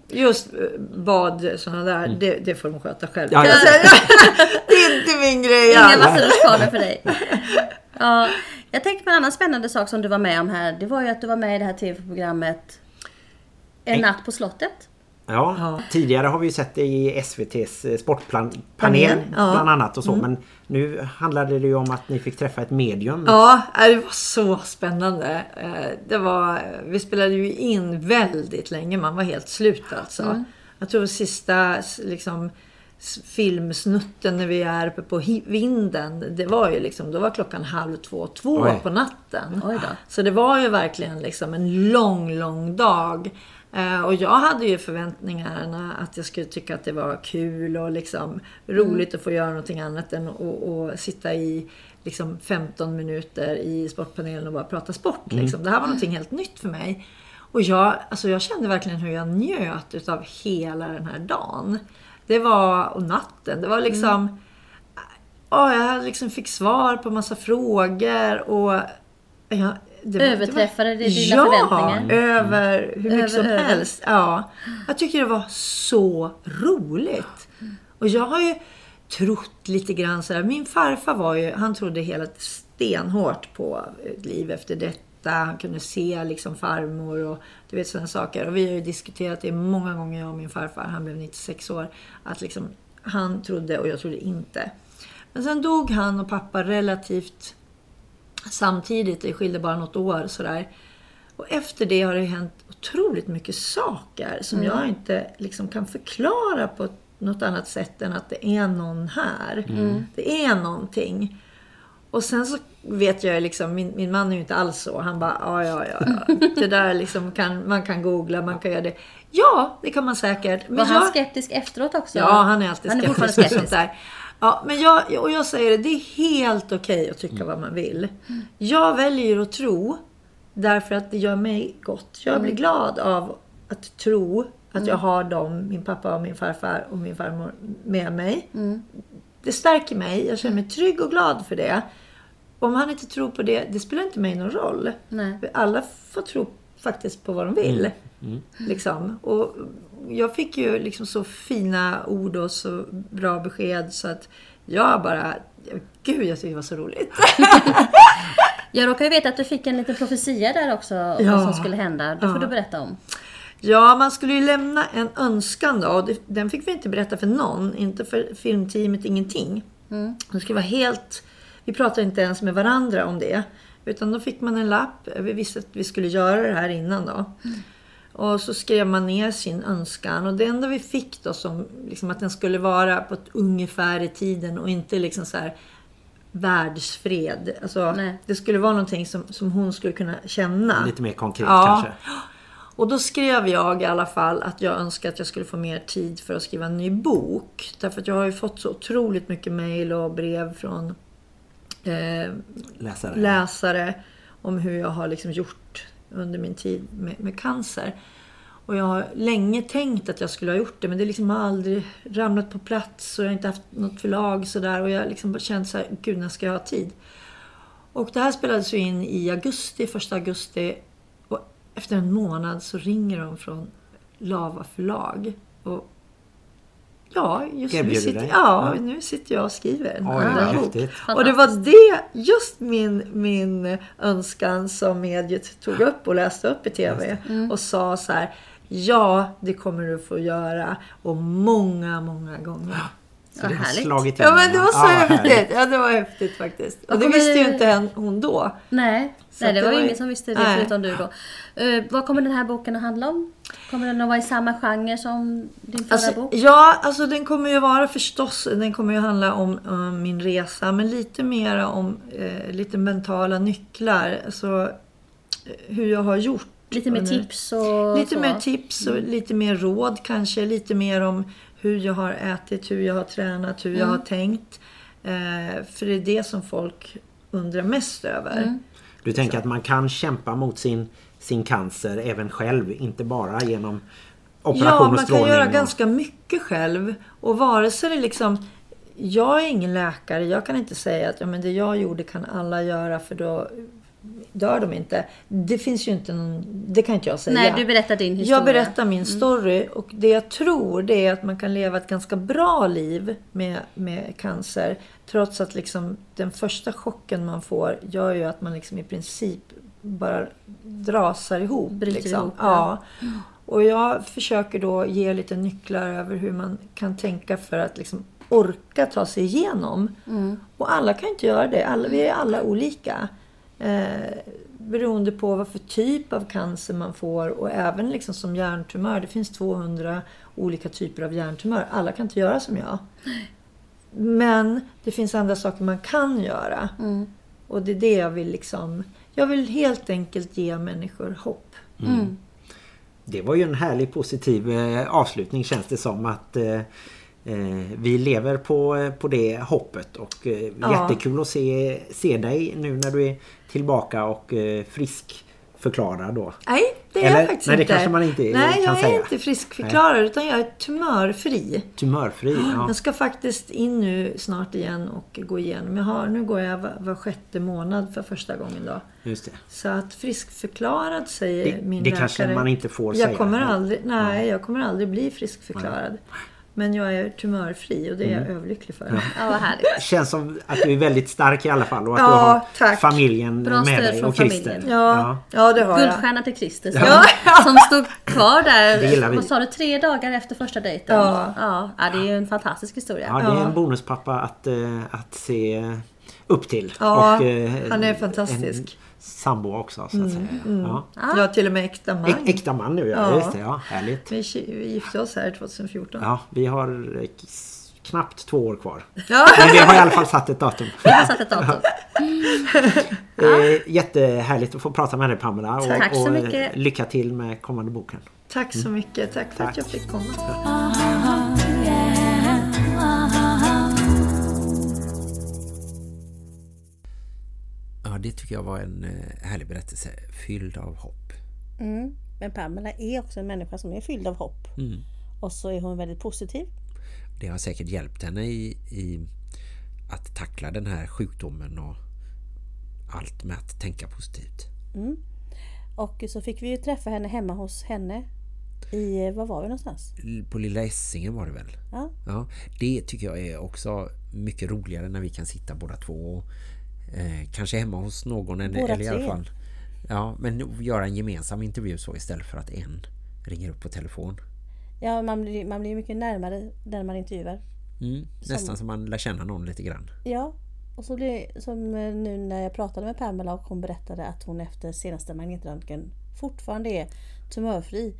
Just eh, bad, sådana där, det, det får de sköta själv. Ja, det är inte min grej Inga alls. massa rutschkanor för dig. Ja, jag tänker på en annan spännande sak som du var med om här. Det var ju att du var med i det här tv-programmet En natt på slottet. Ja, Ja. tidigare har vi ju sett det i SVTs eh, sportpanel Panel, ja. bland annat och så. Men nu handlade det ju om att ni fick träffa ett medium. Ja, det var så spännande. Eh, Det var, vi spelade ju in väldigt länge, man var helt slut alltså. Jag tror sista liksom, filmsnutten när vi är uppe på vinden, det var ju liksom, då var klockan halv två, två Oj. på natten. Oj då. Så det var ju verkligen liksom en lång, lång dag. Eh, och jag hade ju förväntningarna att jag skulle tycka att det var kul och liksom roligt att få göra någonting annat än att sitta i liksom 15 minuter i sportpanelen och bara prata sport. Liksom. Det här var någonting helt nytt för mig. Och jag, alltså jag kände verkligen hur jag njöt utav hela den här dagen. Det var, och natten, det var liksom... Ja, jag liksom fick svar på massa frågor och... Ja, det var- Överträffade det dina ja, förväntningar? över hur mycket Över, som över. helst. Ja. Jag tycker det var så roligt. Och jag har ju trott lite grann sådär. Min farfar var ju, han trodde hela stenhårt på ett liv efter detta. Han kunde se liksom farmor och du vet sådana saker. Och vi har ju diskuterat det många gånger, jag och min farfar. Han blev 96 år. Att liksom, han trodde och jag trodde inte. Men sen dog han och pappa relativt samtidigt. Det skilde bara något år sådär. Och efter det har det hänt otroligt mycket saker som jag inte liksom kan förklara på något annat sätt än att det är någon här. Det är någonting. Och sen så vet jag liksom, min, min man är ju inte alls så. Han bara, ja, ja, ja. Det där liksom kan, man kan googla, man kan göra det. Ja, det kan man säkert. Men Var han jag- skeptisk efteråt också? Ja, han är alltid Han är skeptisk på sånt där. Ja, men jag, och jag säger det, det är helt okej att tycka vad man vill. Jag väljer att tro därför att det gör mig gott. Jag blir glad av att tro att jag har dem, min pappa och min farfar och min farmor med mig. Det stärker mig, jag känner mig trygg och glad för det. Om han inte tror på det, det spelar inte mig någon roll. Nej. Alla får tro faktiskt på vad de vill. Liksom. Och jag fick ju liksom så fina ord och så bra besked så att jag bara... Gud, jag tyckte det var så roligt. Jag råkar ju veta att du fick en liten profetia där också, Ja. vad som skulle hända. Det får Ja. du berätta om. Ja, man skulle ju lämna en önskan då. och Den fick vi inte berätta för någon. Inte för filmteamet, ingenting. Det skulle vara helt... Vi pratade inte ens med varandra om det. Utan då fick man en lapp. Vi visste att vi skulle göra det här innan då. Och så skrev man ner sin önskan. Och det enda vi fick då som liksom att den skulle vara på ett ungefär i tiden och inte liksom så här världsfred. Alltså, Nej. det skulle vara någonting som, som hon skulle kunna känna. Lite mer konkret Ja. kanske. Och då skrev jag i alla fall att jag önskar att jag skulle få mer tid för att skriva en ny bok. Därför att jag har ju fått så otroligt mycket mejl och brev från eh, Läsare. läsare om hur jag har liksom gjort under min tid med, med cancer. Och jag har länge tänkt att jag skulle ha gjort det men det liksom har aldrig ramlat på plats och jag har inte haft något förlag sådär och jag har liksom känt så här, gud när ska jag ha tid? Och det här spelades ju in i augusti, första augusti och efter en månad så ringer de från Lava förlag. Och ja, just nu sitter, dig? ja, Ja. nu sitter jag och skriver en Oj, andra vad bok. Och det var det, just min, min önskan som mediet tog upp och läste upp i TV. Och sa så här, ja det kommer du få göra. Och många, många gånger. Så det har härligt. slagit in. Ja men det var så härligt. häftigt. Ja det var häftigt faktiskt. Och det kommer- visste ju inte hon då. Nej, Så Nej det det var ju ingen som visste det Nej. förutom du då. Uh, vad kommer den här boken att handla om? Kommer den att vara i samma genre som din förra Alltså, bok? ja, alltså den kommer ju vara förstås, den kommer ju handla om eh, min resa, men lite mera om eh, lite mentala nycklar. Alltså eh, hur jag har gjort. Lite mer tips och Lite så. mer tips och lite mer råd kanske. Lite mer om hur jag har ätit, hur jag har tränat, hur jag Mm. har tänkt. Eh, för det är det som folk undrar mest över. Mm. Du tänker att man kan kämpa mot sin, sin cancer även själv, inte bara genom operation Ja, och man strålning. kan göra och- ganska mycket själv. Och vare sig det liksom... Jag är ingen läkare. Jag kan inte säga att ja, men det jag gjorde kan alla göra för då dör de inte. Det finns ju inte någon... Det kan inte jag säga. Nej, du berättar din historia. Jag berättar min story och det jag tror det är att man kan leva ett ganska bra liv med, med cancer. Trots att liksom den första chocken man får gör ju att man liksom i princip bara drasar ihop. Bryter liksom. ihop, ja. Och jag försöker då ge lite nycklar över hur man kan tänka för att liksom orka ta sig igenom. Och alla kan inte göra det. Alla, vi är alla olika. Eh, beroende på vad för typ av cancer man får och även liksom som hjärntumör. Det finns 200 olika typer av hjärntumör. Alla kan inte göra som jag. Men det finns andra saker man kan göra. Och det är det jag vill liksom... Jag vill helt enkelt ge människor hopp. Det var ju en härlig positiv eh, avslutning känns det som att eh, vi lever på, eh, på det hoppet och eh, Ja. jättekul att se, se dig nu när du är tillbaka och eh, frisk förklarad då. Nej, det är Eller- jag faktiskt nej, det inte. kanske man inte Nej, kan jag är säga. inte friskförklarad utan jag är tumörfri. Tumörfri. Ja. Jag ska faktiskt in nu snart igen och gå igenom. Jag har, nu går jag var, var sjätte månad för första gången då. Just det. Så att friskförklarad säger Det- min det läkare. kanske man inte får jag säga. Kommer aldrig, nej, jag kommer aldrig bli friskförklarad. Men jag är tumörfri och det är Mm. jag överlycklig för. Ja, vad härligt. Känns som att du är väldigt stark i alla fall och att Ja, du har tack. familjen Bra med dig från och Christer. familjen. Ja, ja. det har jag. Guldstjärna till Christer som, Ja. som stod kvar där. Vad sa du? Tre dagar efter första dejten? Ja. Ja, ja det är ju en fantastisk historia. Ja, det är Ja. en bonuspappa att, eh, att se upp till. Ja, och, eh, han är fantastisk. Mm, En sambo också så att säga. Ja. Jag har till och med äkta man. Ä- Äkta man nu, ja. Ja. Just det, ja. Härligt. Vi, vi gifte oss här 2014. Ja, vi har eh, knappt två år kvar. Ja. Men vi har i alla fall satt ett datum. Vi har satt ett datum. Eh, jättehärligt att få prata med dig Pamela. Och, Tack så och, mycket. lycka till med kommande boken. Tack så mycket. Tack för Tack. att jag fick komma. Ja, det tycker jag var en eh, härlig berättelse. Fylld av hopp. Mm. Men Pamela är också en människa som är fylld av hopp. Mm. Och så är hon väldigt positiv. Det har säkert hjälpt henne i, i att tackla den här sjukdomen och allt med att tänka positivt. Och så fick vi ju träffa henne hemma hos henne. I, var var vi någonstans? På Lilla Essingen var det väl? Ja. Ja, det tycker jag är också mycket roligare när vi kan sitta båda två och eh, kanske hemma hos någon Båda eller i alla fall. Ja, men göra en gemensam intervju så istället för att en ringer upp på telefon. Ja, man blir, man blir mycket närmare den man intervjuar. Mm, nästan som man lär känna någon lite grann. Ja, och så blir som eh, nu när jag pratade med Pamela och hon berättade att hon efter senaste magnetröntgen fortfarande är tumörfri.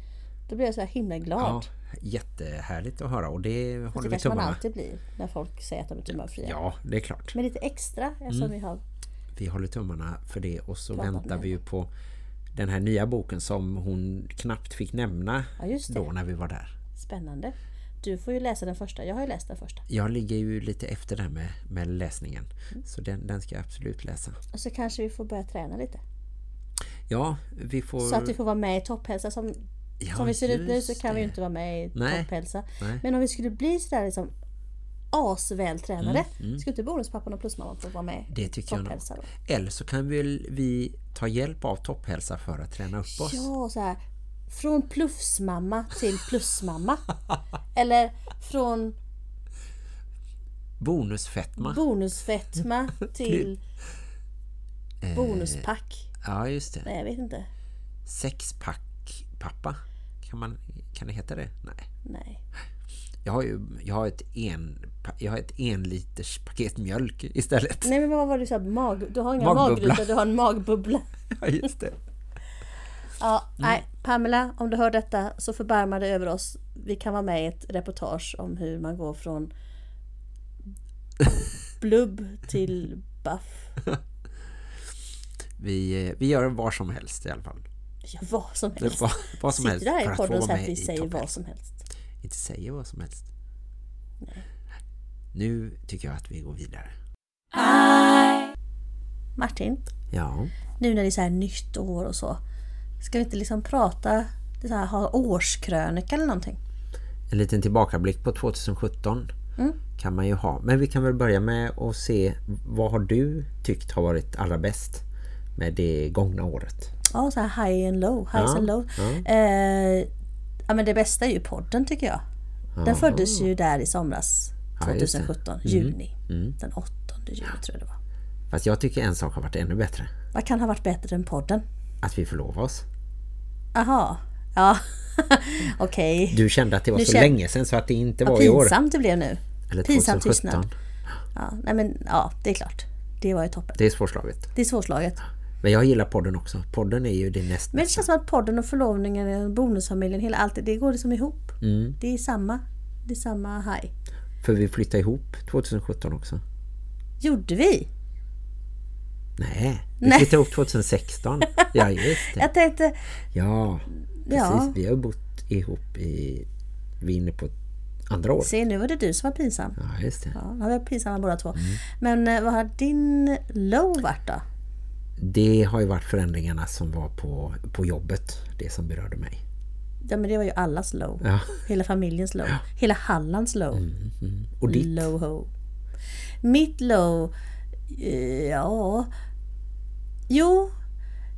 Då blev jag så här himla glad. Ja, jättehärligt att höra och det Fast håller det vi kanske man tummarna. alltid blir när folk säger att de är tumörfria. Ja, det är klart. Men lite extra eftersom Mm. vi har... Vi håller tummarna för det och så väntar vi ju på den här nya boken som hon knappt fick nämna Ja, det. då när vi var där. Spännande. Du får ju läsa den första. Jag har ju läst den första. Jag ligger ju lite efter där med, med läsningen. Mm. Så den, den ska jag absolut läsa. Och så kanske vi får börja träna lite. Ja, vi får... Så att vi får vara med i topphälsa. Som, Ja, som vi ser ut nu så kan vi ju inte vara med i topphälsa. Men om vi skulle bli sådär liksom asvältränade. Mm, Skulle inte bonuspappan och plusmamman få vara med Det tycker jag nog. topphälsa? Eller så kan väl vi ta hjälp av topphälsa för att träna upp oss. Ja, så här. Från plusmamma till plusmamma. Eller från Bonusfetma. bonusfetma till Eh. bonuspack. ja, just det. Nej, jag vet inte. Sexpack pappa. Kan, man, kan det heta det? Nej. Nej. Jag har ju jag har ett en jag har ett en liters paket mjölk istället. Nej, men vad var det du sa? Mag, du har inga magrutor, du har en magbubbla. Ja, just det. Ja, Mm. nej. Pamela, om du hör detta så förbarma dig över oss. Vi kan vara med i ett reportage om hur man går från blubb till buff. Vi, eh, vi gör vad som helst i alla fall. Ja, vad som helst. var, vad som Sitter helst du här i podden och säger att vi säger vad som helst? Inte säger vad som helst. Nu tycker jag att vi går vidare. Martin, Ja, nu när det är så här nytt år och så. Ska vi inte liksom prata, det så här, ha årskrönika eller någonting? en liten tillbakablick på 2017 Mm. kan man ju ha. Men vi kan väl börja med att se vad har du tyckt har varit allra bäst med det gångna året? Ja, så här high and low. Highs Ja, and low. ja. Eh, ja, men det bästa är ju podden tycker jag. Den föddes ju där i somras. Ja, just det. 2017, juni. Mm. Den 8 juni tror jag det var. Fast jag tycker en sak har varit ännu bättre. Vad kan ha varit bättre än podden? Att vi förlovar oss. Aha, ja. Okej. Du kände att det var Nu så känn- länge sedan så att det inte var i år. pinsamt det blev nu. Eller Pinsam 2017. tystnad. Ja, nej men ja, det är klart. Det var ju toppen. Det är svårslaget. Det är svårslaget. Men jag gillar podden också. Podden är ju det näst Men det känns som att podden och förlovningen, bonusfamiljen, hela allt det går liksom ihop. Mm. Det är samma. Det är samma haj. För vi flyttade ihop 2017 också. Gjorde vi? Nej, vi Nej. flyttade ihop 2016. Ja, just det. Jag tänkte, Ja, precis. Ja. Vi har bott ihop i... Vi är inne på andra år. se nu var det du som var pinsam. Ja, just det. Ja, vi pinsamma båda två. Mm. Men eh, vad har din low varit då? Det har ju varit förändringarna som var på, på jobbet. Det som berörde mig. Ja men det var ju allas low. Ja. Hela familjens low. Hela Hallands low. Mm. Och ditt? Low ho. Mitt low, eh, ja. Jo,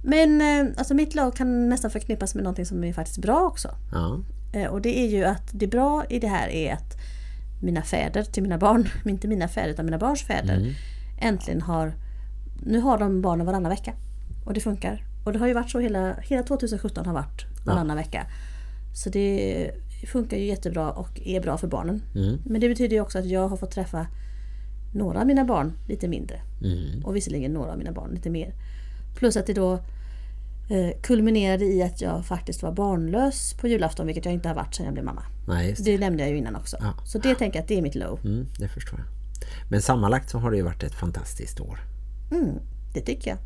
men eh, alltså mitt low kan nästan förknippas med någonting som är faktiskt bra också. Ja. Eh, Och det är ju att det bra i det här är att mina fäder till mina barn, inte mina fäder utan mina barns fäder, Mm. äntligen har, nu har de barnen varannan vecka. Och det funkar. Och det har ju varit så hela, hela 2017 har varit varannan vecka. Så det funkar ju jättebra och är bra för barnen. Mm. Men det betyder ju också att jag har fått träffa några av mina barn lite mindre. Mm. Och visserligen några av mina barn lite mer. Plus att det då eh, kulminerade i att jag faktiskt var barnlös på julafton, vilket jag inte har varit sedan jag blev mamma. Nej, det. Det nämnde jag ju innan också. Ja. Så det tänker jag att det är mitt low. Mm, det förstår jag. Men sammanlagt så har det ju varit ett fantastiskt år. Mm, det tycker jag.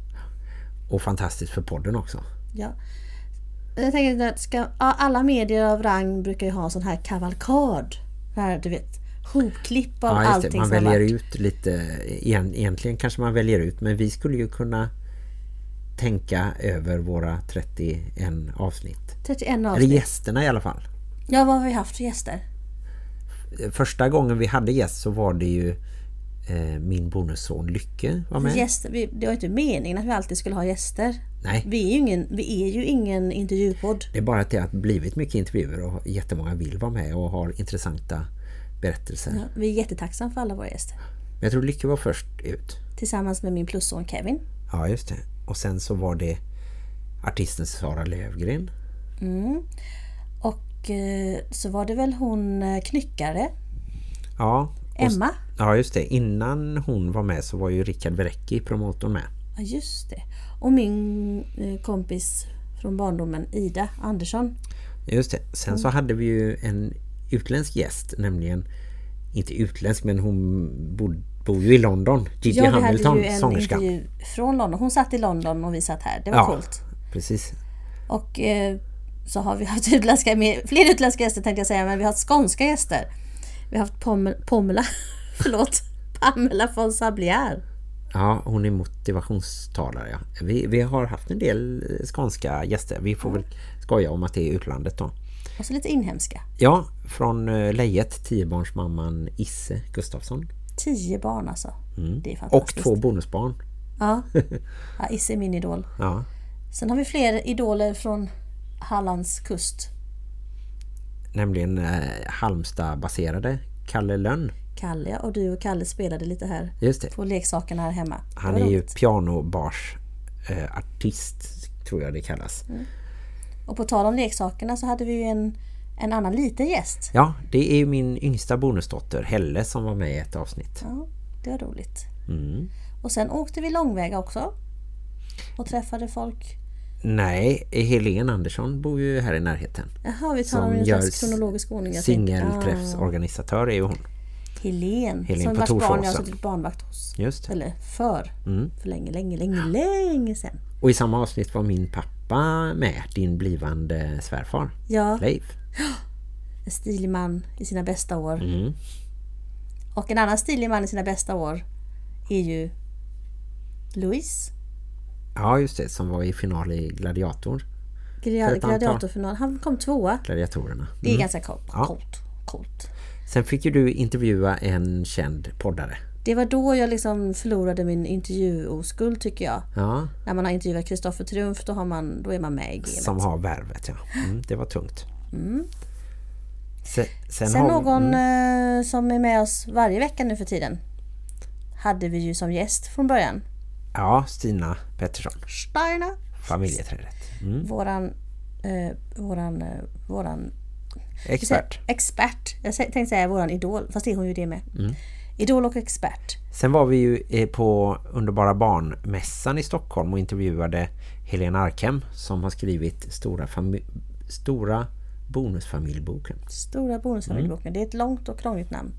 Och fantastiskt för podden också. Ja. Jag tänker att ska, alla medier av rang brukar ju ha en sån här kavalkad. Här, du vet, hopklipp av Ja, allting det. Man som väljer ut lite... egent- Egentligen kanske man väljer ut, men vi skulle ju kunna tänka över våra 31 avsnitt. 31 Eller avsnitt. gästerna i alla fall. Ja, vad har vi haft för gäster? Första gången vi hade gäst så var det ju min bonusson Lycke var med. Gäster, vi, det var inte meningen att vi alltid skulle ha gäster. Nej, Vi är ju ingen, vi är ju ingen intervjupodd. det är bara att det har blivit mycket intervjuer och jättemånga vill vara med och har intressanta berättelser. Ja, vi är jättetacksamma för alla våra gäster. Men jag tror Lycke var först ut. Tillsammans med min plusson Kevin. Ja, just det. Och sen så var det artisten Sara Lövgren. Mm. Och eh, så var det väl hon eh, knyckare, Ja. Och- Emma. Ja, just det. Innan hon var med så var ju Rickard Verecki, promotorn med. Ja, just det. Och min eh, kompis från barndomen, Ida Andersson. Just det. Sen så hade vi ju en utländsk gäst, nämligen inte utländsk men hon bor, bor ju i London. Gigi Ja, vi Hamilton, hade ju en sångerskan. intervju från London. Hon satt i London och vi satt här. Det var Ja, coolt. precis. Och eh, så har vi haft utländska, fler utländska gäster tänkte jag säga, men vi har haft skånska gäster. Vi har haft Pom- Pomela, förlåt, Pamela von Sablier. Ja, hon är motivationstalare. Ja. Vi, vi har haft en del eh, skånska gäster. Vi får väl skoja om att det är utlandet då. Och så lite inhemska. Ja, från eh, Lejet, tiobarnsmamman Isse Gustafsson. Tio barn alltså. Det är Och fantastiskt. två bonusbarn. Ja. ja, Isse är min idol. Ja, Sen har vi fler idoler från Hallands kust. Nämligen eh, Halmstad-baserade Kalle Lönn. Kalle och du och Kalle spelade lite här på leksakerna här hemma. Han är ju pianobars eh, artist tror jag det kallas. Och på tal om leksakerna så hade vi ju en, en annan liten gäst. Ja, det är ju min yngsta bonusdotter Helle som var med i ett avsnitt. Ja, det var roligt. Mm. Och sen åkte vi långväga också. Och träffade folk. Nej, Helene Andersson bor ju här i närheten. Jaha, vi tar i en slags kronologisk ordning. Singelträffsorganisatör är ju hon. Helen. Helen som vars barn jag har suttit barnvakt hos. Just det. Eller för. Mm. För länge, länge, länge, länge sedan. Och i samma avsnitt var min pappa med, din blivande svärfar, Ja, Leif. en stilig man i sina bästa år. Mm. Och en annan stilig man i sina bästa år är ju Louis. Ja, just det, som var i final i Gladiator. Gladiatorfinal. Han kom tvåa. Gladiatorerna. Det är Mm. ganska coolt. Ja. coolt. coolt. Sen fick ju du intervjua en känd poddare. Det var då jag liksom förlorade min intervjuoskuld tycker jag. Ja, När man har intervjuat Kristoffer Triumf då, har man, då är man med i gamet. som har värvet, ja. Mm, det var tungt. Sen, sen, Sen har, någon mm, eh, som är med oss varje vecka nu för tiden hade vi ju som gäst från början. Ja, Stina Pettersson. Steina. Familjeträdet. Mm. Våran, eh, våran, eh, våran Expert. expert. Jag tänkte säga våran idol, fast det är hon ju det med. Mm. Idol och expert. Sen var vi ju eh, på Underbara barnmässan i Stockholm och intervjuade Helena Arkhem som har skrivit Stora, stora bonusfamiljboken. Stora bonusfamiljboken. Mm. Det är ett långt och krångligt namn.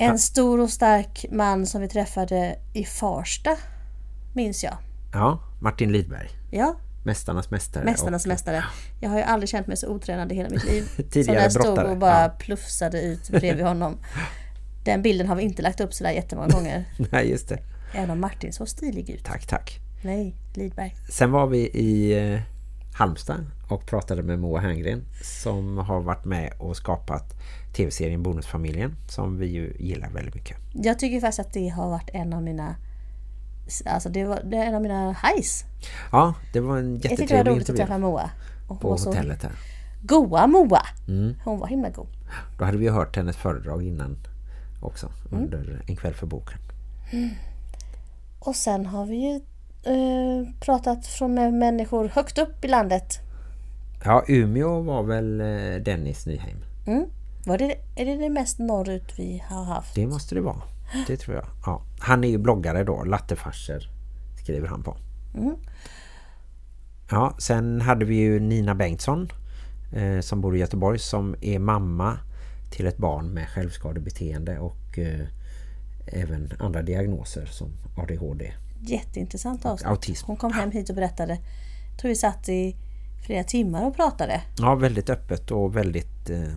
En stor och stark man som vi träffade i Farsta, minns jag. Ja, Martin Lidberg. Ja, Mästarnas mästare. Mästarnas och, mästare. Jag har ju aldrig känt mig så otränad i hela mitt liv. Tidigare som när jag stod och bara ja. plufsade ut bredvid honom. Den bilden har vi inte lagt upp sådär jättemånga gånger. Nej, just det. Även om Martin såg stilig ut. Tack, tack. Nej, Lidberg. Sen var vi i eh, Halmstad och pratade med Moa Herngren som har varit med och skapat tv-serien Bonusfamiljen som vi ju gillar väldigt mycket. Jag tycker faktiskt att det har varit en av mina Alltså det var det är en av mina highs. Ja, det var en Jag tyckte det var jättetrevlig roligt att intervju träffa Moa. Och på hotellet här. goa Moa. Mm. Hon var himla god. Då hade vi ju hört hennes föredrag innan också Mm. under En kväll för boken. Och sen har vi ju eh, pratat från med människor högt upp i landet. Ja, Umeå var väl eh, Dennis Nyheim. Mm. Var det, är det det mest norrut vi har haft? Det måste det vara. Det tror jag. Ja. Han är ju bloggare då. Lattefarser skriver han på. Mm. Ja, sen hade vi ju Nina Bengtsson eh, som bor i Göteborg som är mamma till ett barn med självskadebeteende och eh, även andra diagnoser som ADHD. Jätteintressant avsnitt. Autism. Hon kom hem hit och berättade. Jag tror vi satt i flera timmar och pratade. Ja, väldigt öppet och väldigt eh,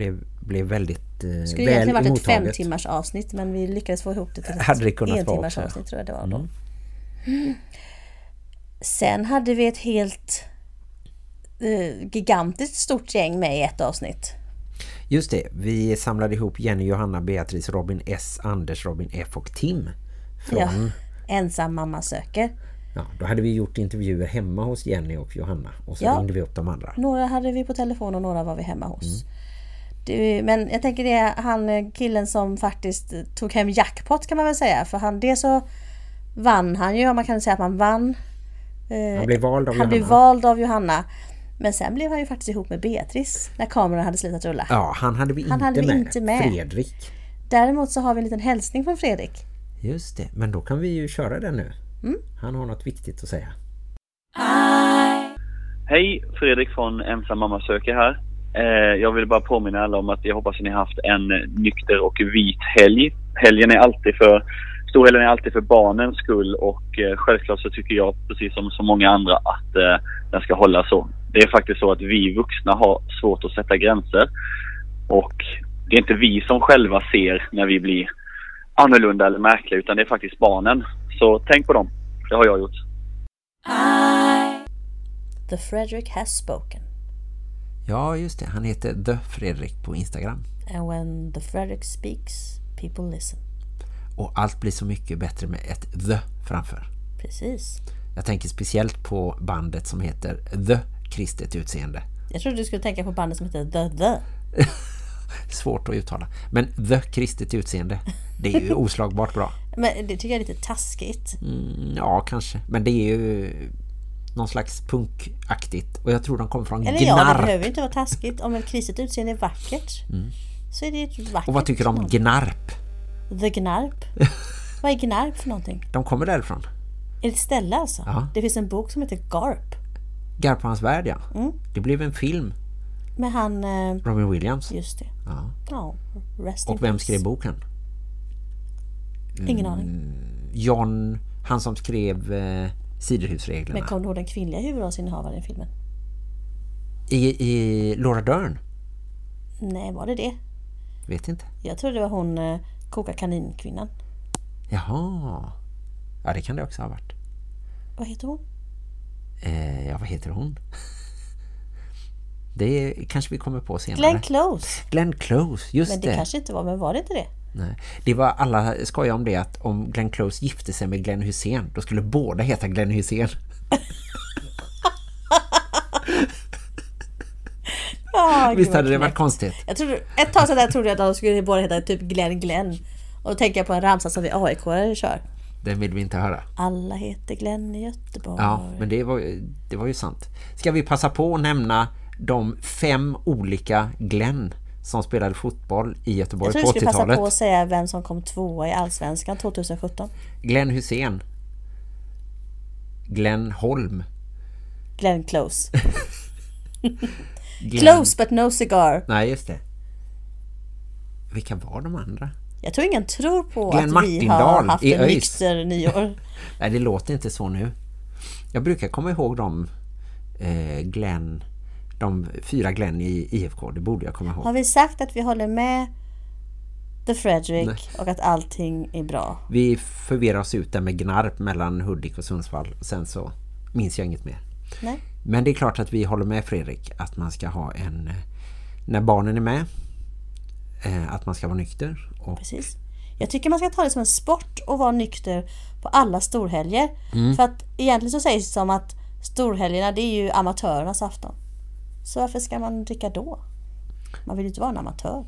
blev, blev väldigt eh, Det skulle väl egentligen varit ett fem mottaget. timmars avsnitt men vi lyckades få ihop det till ett Hade det kunnat en timmars också, ja. avsnitt tror jag det var. Mm. Sen hade vi ett helt eh, gigantiskt stort gäng med i ett avsnitt. Just det, vi samlade ihop Jenny, Johanna, Beatrice, Robin S, Anders, Robin F och Tim. Från, Ja. ja. Ensam mamma söker. då hade vi gjort intervjuer hemma hos Jenny och Johanna. Och så Ja. ringde vi upp de andra. Några hade vi på telefon och några var vi hemma hos. Det, men jag tänker det är han eh, killen som faktiskt eh, tog hem jackpot kan man väl säga. För han, det så vann han ju, om man kan säga att man vann. Eh, Han blev vald av han blev Johanna. vald av Johanna. Men sen blev han ju faktiskt ihop med Beatrice när kameran hade slutat rulla. Ja, han hade vi, Han inte, hade vi med. inte med. Fredrik. Däremot så har vi en liten hälsning från Fredrik. Just det, men då kan vi ju köra den nu. Mm. Han har något viktigt att säga. Hej, Fredrik från Ensam mamma söker här. Eh, jag vill bara påminna alla om att jag hoppas att ni har haft en eh, nykter och vit helg. Helgen är alltid för, storhelgen är alltid för barnens skull och eh, självklart så tycker jag, precis som så många andra, att eh, den ska hålla så. Det är faktiskt så att vi vuxna har svårt att sätta gränser. Och det är inte vi som själva ser när vi blir annorlunda eller märkliga utan det är faktiskt barnen. Så tänk på dem. Det har jag gjort. The Frederick has spoken. Ja, just det. Han heter The Fredrik på Instagram. And when the Frederick speaks, people listen. Och allt blir så mycket bättre med ett The framför. Precis. Jag tänker speciellt på bandet som heter The Kristet utseende. Jag trodde du skulle tänka på bandet som heter The The. Svårt att uttala. Men The Kristet utseende, det är ju oslagbart bra. Men det tycker jag är lite taskigt. Mm, ja, kanske. Men det är ju någon slags punkaktigt. Och jag tror de kommer från Eller ja, det Gnarp. behöver inte vara taskigt. Om ett kristet utseende är vackert så är det ett vackert Och vad tycker du om. Gnarp? The Gnarp. vad är Gnarp för någonting? De kommer därifrån. Är det ett ställe alltså? Ja. Det finns en bok som heter Garp. Garpans värld, ja. Mm. Det blev en film. Med han... Eh, Robin Williams. just det. Ja. Ja, Och vem skrev boken? Ingen aning. John, han som skrev eh, Siderhusreglerna. Men kommer du ihåg den kvinnliga huvudrollsinnehavaren i filmen? I, I Laura Dern? Nej, var det det? Vet inte. Jag trodde det var hon eh, koka kaninkvinnan. Jaha. Ja, det kan det också ha varit. Vad heter hon? Eh, ja, vad heter hon? Det kanske vi kommer på senare. Glenn Close. Glenn Close, just Men det det. kanske inte var, men var det inte det? Nej. Det var alla skojar om det att om Glenn Close gifte sig med Glenn Hussein då skulle båda heta Glenn Hussein. Gud, Visst hade det varit konstigt? Jag trodde, ett tag sedan där trodde jag att de skulle båda heta typ Glenn Glenn. Och då tänker jag på en ramsa som vi aik kör. Den vill vi inte höra. Alla heter Glenn i Göteborg. Ja, men det var, det var ju sant. Ska vi passa på att nämna de fem olika Glenn som spelade fotboll i Göteborg jag tror på du skulle passa 80-talet? på att säga vem som kom tvåa i Allsvenskan 2017. Glenn Hussein. Glenn Holm. Glenn Close. Glenn... Close but no cigar. Nej, just det. Vilka var de andra? Jag tror ingen tror på Glenn att vi har haft en ÖIS. nykter nyår. Nej, det låter inte så nu. Jag brukar komma ihåg de eh, Glenn, de fyra Glenn i IFK. Det borde jag komma ihåg. Har vi sagt att vi håller med The Frederick Nej. och att allting är bra? Vi förvirrar oss ut där med Gnarp mellan Hudik och Sundsvall. Och sen så minns jag inget mer. Nej? Men det är klart att vi håller med Fredrik att man ska ha en... När barnen är med eh, att man ska vara nykter. Och Precis. Jag tycker man ska ta det som en sport och vara nykter på alla storhelger. Mm. För att egentligen så sägs det som att storhelgerna det är ju amatörernas afton. Så varför ska man dricka då? Man vill ju inte vara en amatör.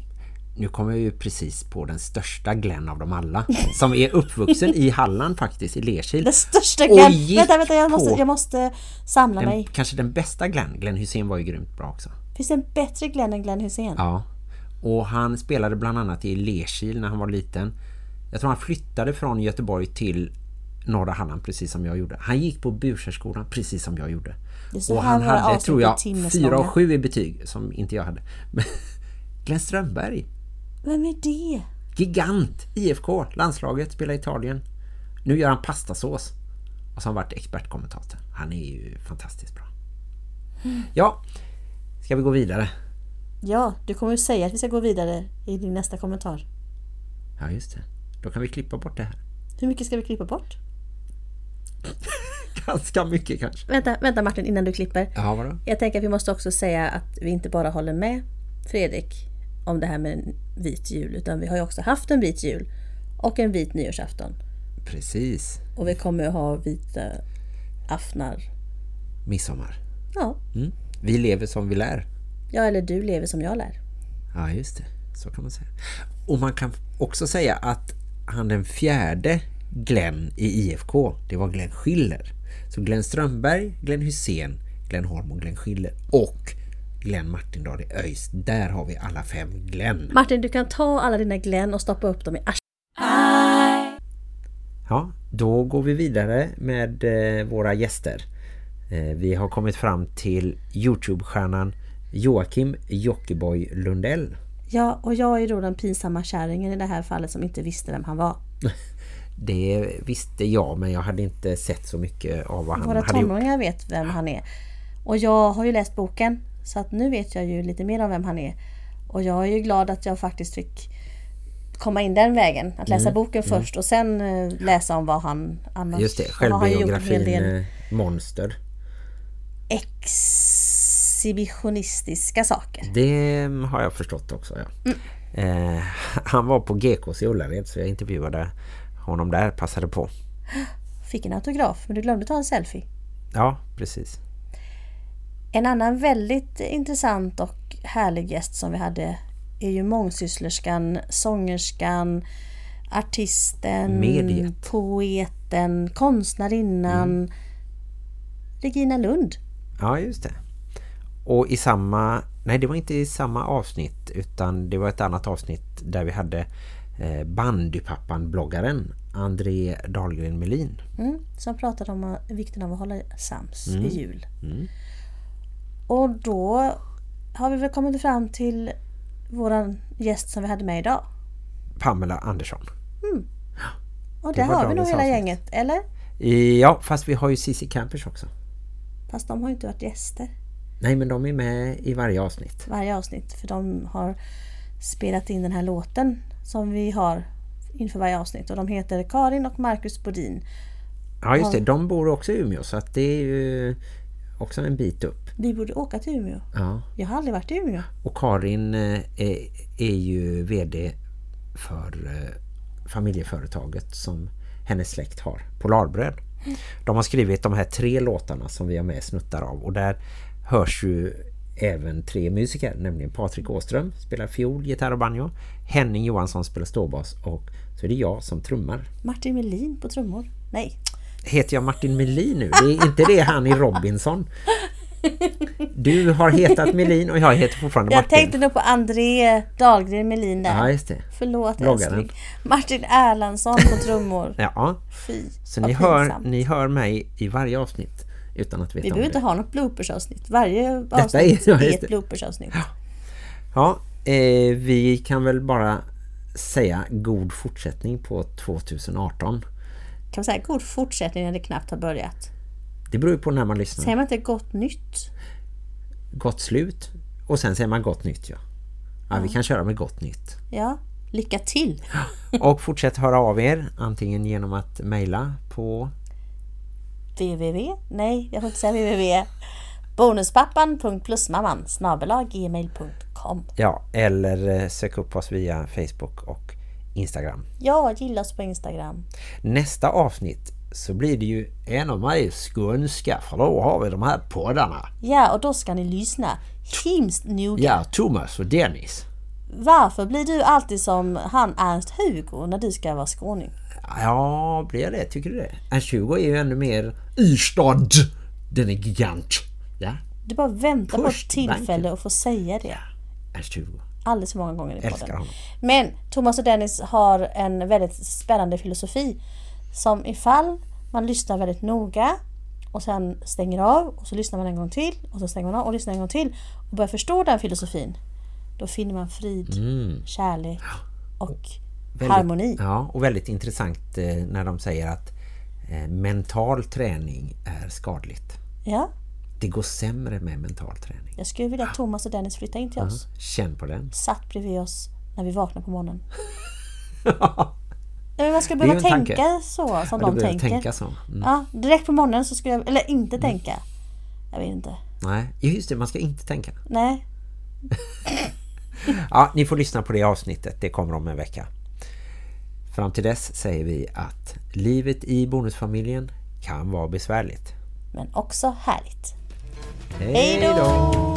nu kommer jag ju precis på den största Glenn av dem alla. som är uppvuxen i Halland faktiskt, i Lerkil. Den största Glenn. Vänta, vänta, jag måste, jag måste samla Den, mig. kanske den bästa Glenn. Glenn Hussein var ju grymt bra också. Finns det en bättre Glenn än Glenn Hussein? Ja. Och han spelade bland annat i Lerkil när han var liten. Jag tror han flyttade från Göteborg till norra Halland precis som jag gjorde. Han gick på Bursärsskolan precis som jag gjorde. Och han hade, tror jag, timmeslånga. 4 och 7 i betyg som inte jag hade. Men Glenn Strömberg, Vem är det? gigant, IFK, landslaget, spelar Italien. Nu gör han pastasås. Och så har han varit expertkommentator. Han är ju fantastiskt bra. Ja, ska vi gå vidare? Ja, du kommer ju säga att vi ska gå vidare i din nästa kommentar. Ja, just det. Då kan vi klippa bort det här. Hur mycket ska vi klippa bort? Ganska mycket kanske. Vänta, vänta Martin innan du klipper. Ja, vadå? Jag tänker att vi måste också säga att vi inte bara håller med Fredrik om det här med en vit jul utan vi har ju också haft en vit jul och en vit nyårsafton. Precis. Och vi kommer att ha vita aftnar. Midsommar. Ja, Mm. Vi lever som vi lär. ja eller du lever som jag lär. Ja, just det. Så kan man säga. Och man kan också säga att han den fjärde Glenn i IFK, det var Glenn Schiller. Så Glenn Strömberg, Glenn Hussein, Glenn Holm och Glenn Schiller och Glenn Martindal i ÖIS. Där har vi alla fem Glenn. Martin, du kan ta alla dina Glenn och stoppa upp dem i arslet. Ja, då går vi vidare med eh, våra gäster. Eh, vi har kommit fram till Youtube-stjärnan Joakim Jockiboi Lundell. Ja, och jag är då den pinsamma kärringen i det här fallet som inte visste vem han var. Det visste jag men jag hade inte sett så mycket av vad han Våra hade gjort. tonåringar vet vem han är. Och jag har ju läst boken så att nu vet jag ju lite mer om vem han är. Och jag är ju glad att jag faktiskt fick komma in den vägen. Att läsa boken först och sen eh, läsa om vad han annars Just det, självbiografin del eh, Monster. exhibitionistiska saker. Det har jag förstått också, ja. Mm. Eh, han var på GKs i Ullared så jag intervjuade honom där, passade på. Fick en autograf men du glömde ta en selfie. Ja, precis. En annan väldigt intressant och härlig gäst som vi hade är ju mångsysslerskan, sångerskan, artisten, Mediet. poeten, konstnärinnan Mm. Regina Lund. Ja, just det. Och i samma... Nej, det var inte i samma avsnitt utan det var ett annat avsnitt där vi hade bandypappan-bloggaren André Dahlgren Melin. Mm, som pratade om eh, vikten av att hålla sams i jul. Mm. Och då har vi väl kommit fram till våran gäst som vi hade med idag. Pamela Andersson. Och Det där har vi nog hela avsnitt. gänget, eller? Ja, fast vi har ju Cici Campers också. Fast de har ju inte varit gäster Nej, men de är med i varje avsnitt. varje avsnitt. För de har spelat in den här låten som vi har inför varje avsnitt. Och de heter Karin och Marcus Bodin. Ja, just det. De bor också i Umeå så att det är ju också en bit upp. Vi borde åka till Umeå. Ja. Jag har aldrig varit i Umeå. Och Karin eh, är, är ju vd för eh, familjeföretaget som hennes släkt har, Polarbröd. De har skrivit de här tre låtarna som vi har med snuttar av och där hörs ju även tre musiker, nämligen Patrik Åström spelar fiol, gitarr och banjo, Henning Johansson spelar ståbas och så är det jag som trummar. Martin Melin på trummor. Nej, Heter jag Martin Melin nu? Det är inte det han i Robinson. Du har hetat Melin och jag heter fortfarande jag Martin. tänkte nog på André Dahlgren Melin där. Ja, just det. Förlåt älskling. Martin Erlandsson på trummor. Ja, Fy, så ni hör, pinsamt. ni hör mig i varje avsnitt utan att veta Vi behöver inte ha något bloopersavsnitt. Varje Detta avsnitt är- är, ja, just ett bloopersavsnitt. Ja, eh, vi kan väl bara säga god fortsättning på 2018. Kan man säga god fortsättning när det knappt har börjat? Det beror ju på när man lyssnar. Säger man inte gott nytt? Gott slut och sen säger man gott nytt, ja. Ja, vi kan köra med gott nytt. Ja, lycka till! Och fortsätt höra av er, antingen genom att mejla på www, nej jag får inte säga www. Bonuspappan.plusmamman snabelag gmail.com Ja, eller eh, sök upp oss via Facebook och Instagram. Ja, gilla oss på Instagram. Nästa avsnitt så blir det ju en av mig skånska för då har vi de här poddarna. Ja, och då ska ni lyssna himskt noga. Ja, Thomas och Dennis. Varför blir du alltid som han Ernst Hugo när du ska vara skåning? Ja, blir det? Tycker du det? En 20 är ju ännu mer Ystad. Den är gigant. Ja, Du bara väntar på ett tillfälle att få säga det. en 20. Alldeles för många gånger i podden. Men Thomas och Dennis har en väldigt spännande filosofi. Som ifall man lyssnar väldigt noga och sen stänger av och så lyssnar man en gång till och så stänger man av och lyssnar en gång till och börjar förstå den filosofin. Då finner man frid, kärlek och Mm väldigt, harmoni. Ja, och väldigt intressant eh, när de säger att eh, mental träning är skadligt. Ja. Det går sämre med mental träning. Jag skulle vilja att Thomas och Dennis flyttar in till oss. Ja, känn på den. Satt bredvid oss när vi vaknar på morgonen. Men man skulle behöva tänka så som ja, de tänker. Tänka så. Mm. Ja, direkt på morgonen så skulle jag, eller inte mm. tänka. Jag vet inte. Nej, just det, man ska inte tänka. Nej. ja, ni får lyssna på det avsnittet. Det kommer om en vecka. Fram till dess säger vi att livet i bonusfamiljen kan vara besvärligt. Men också härligt. Hej då!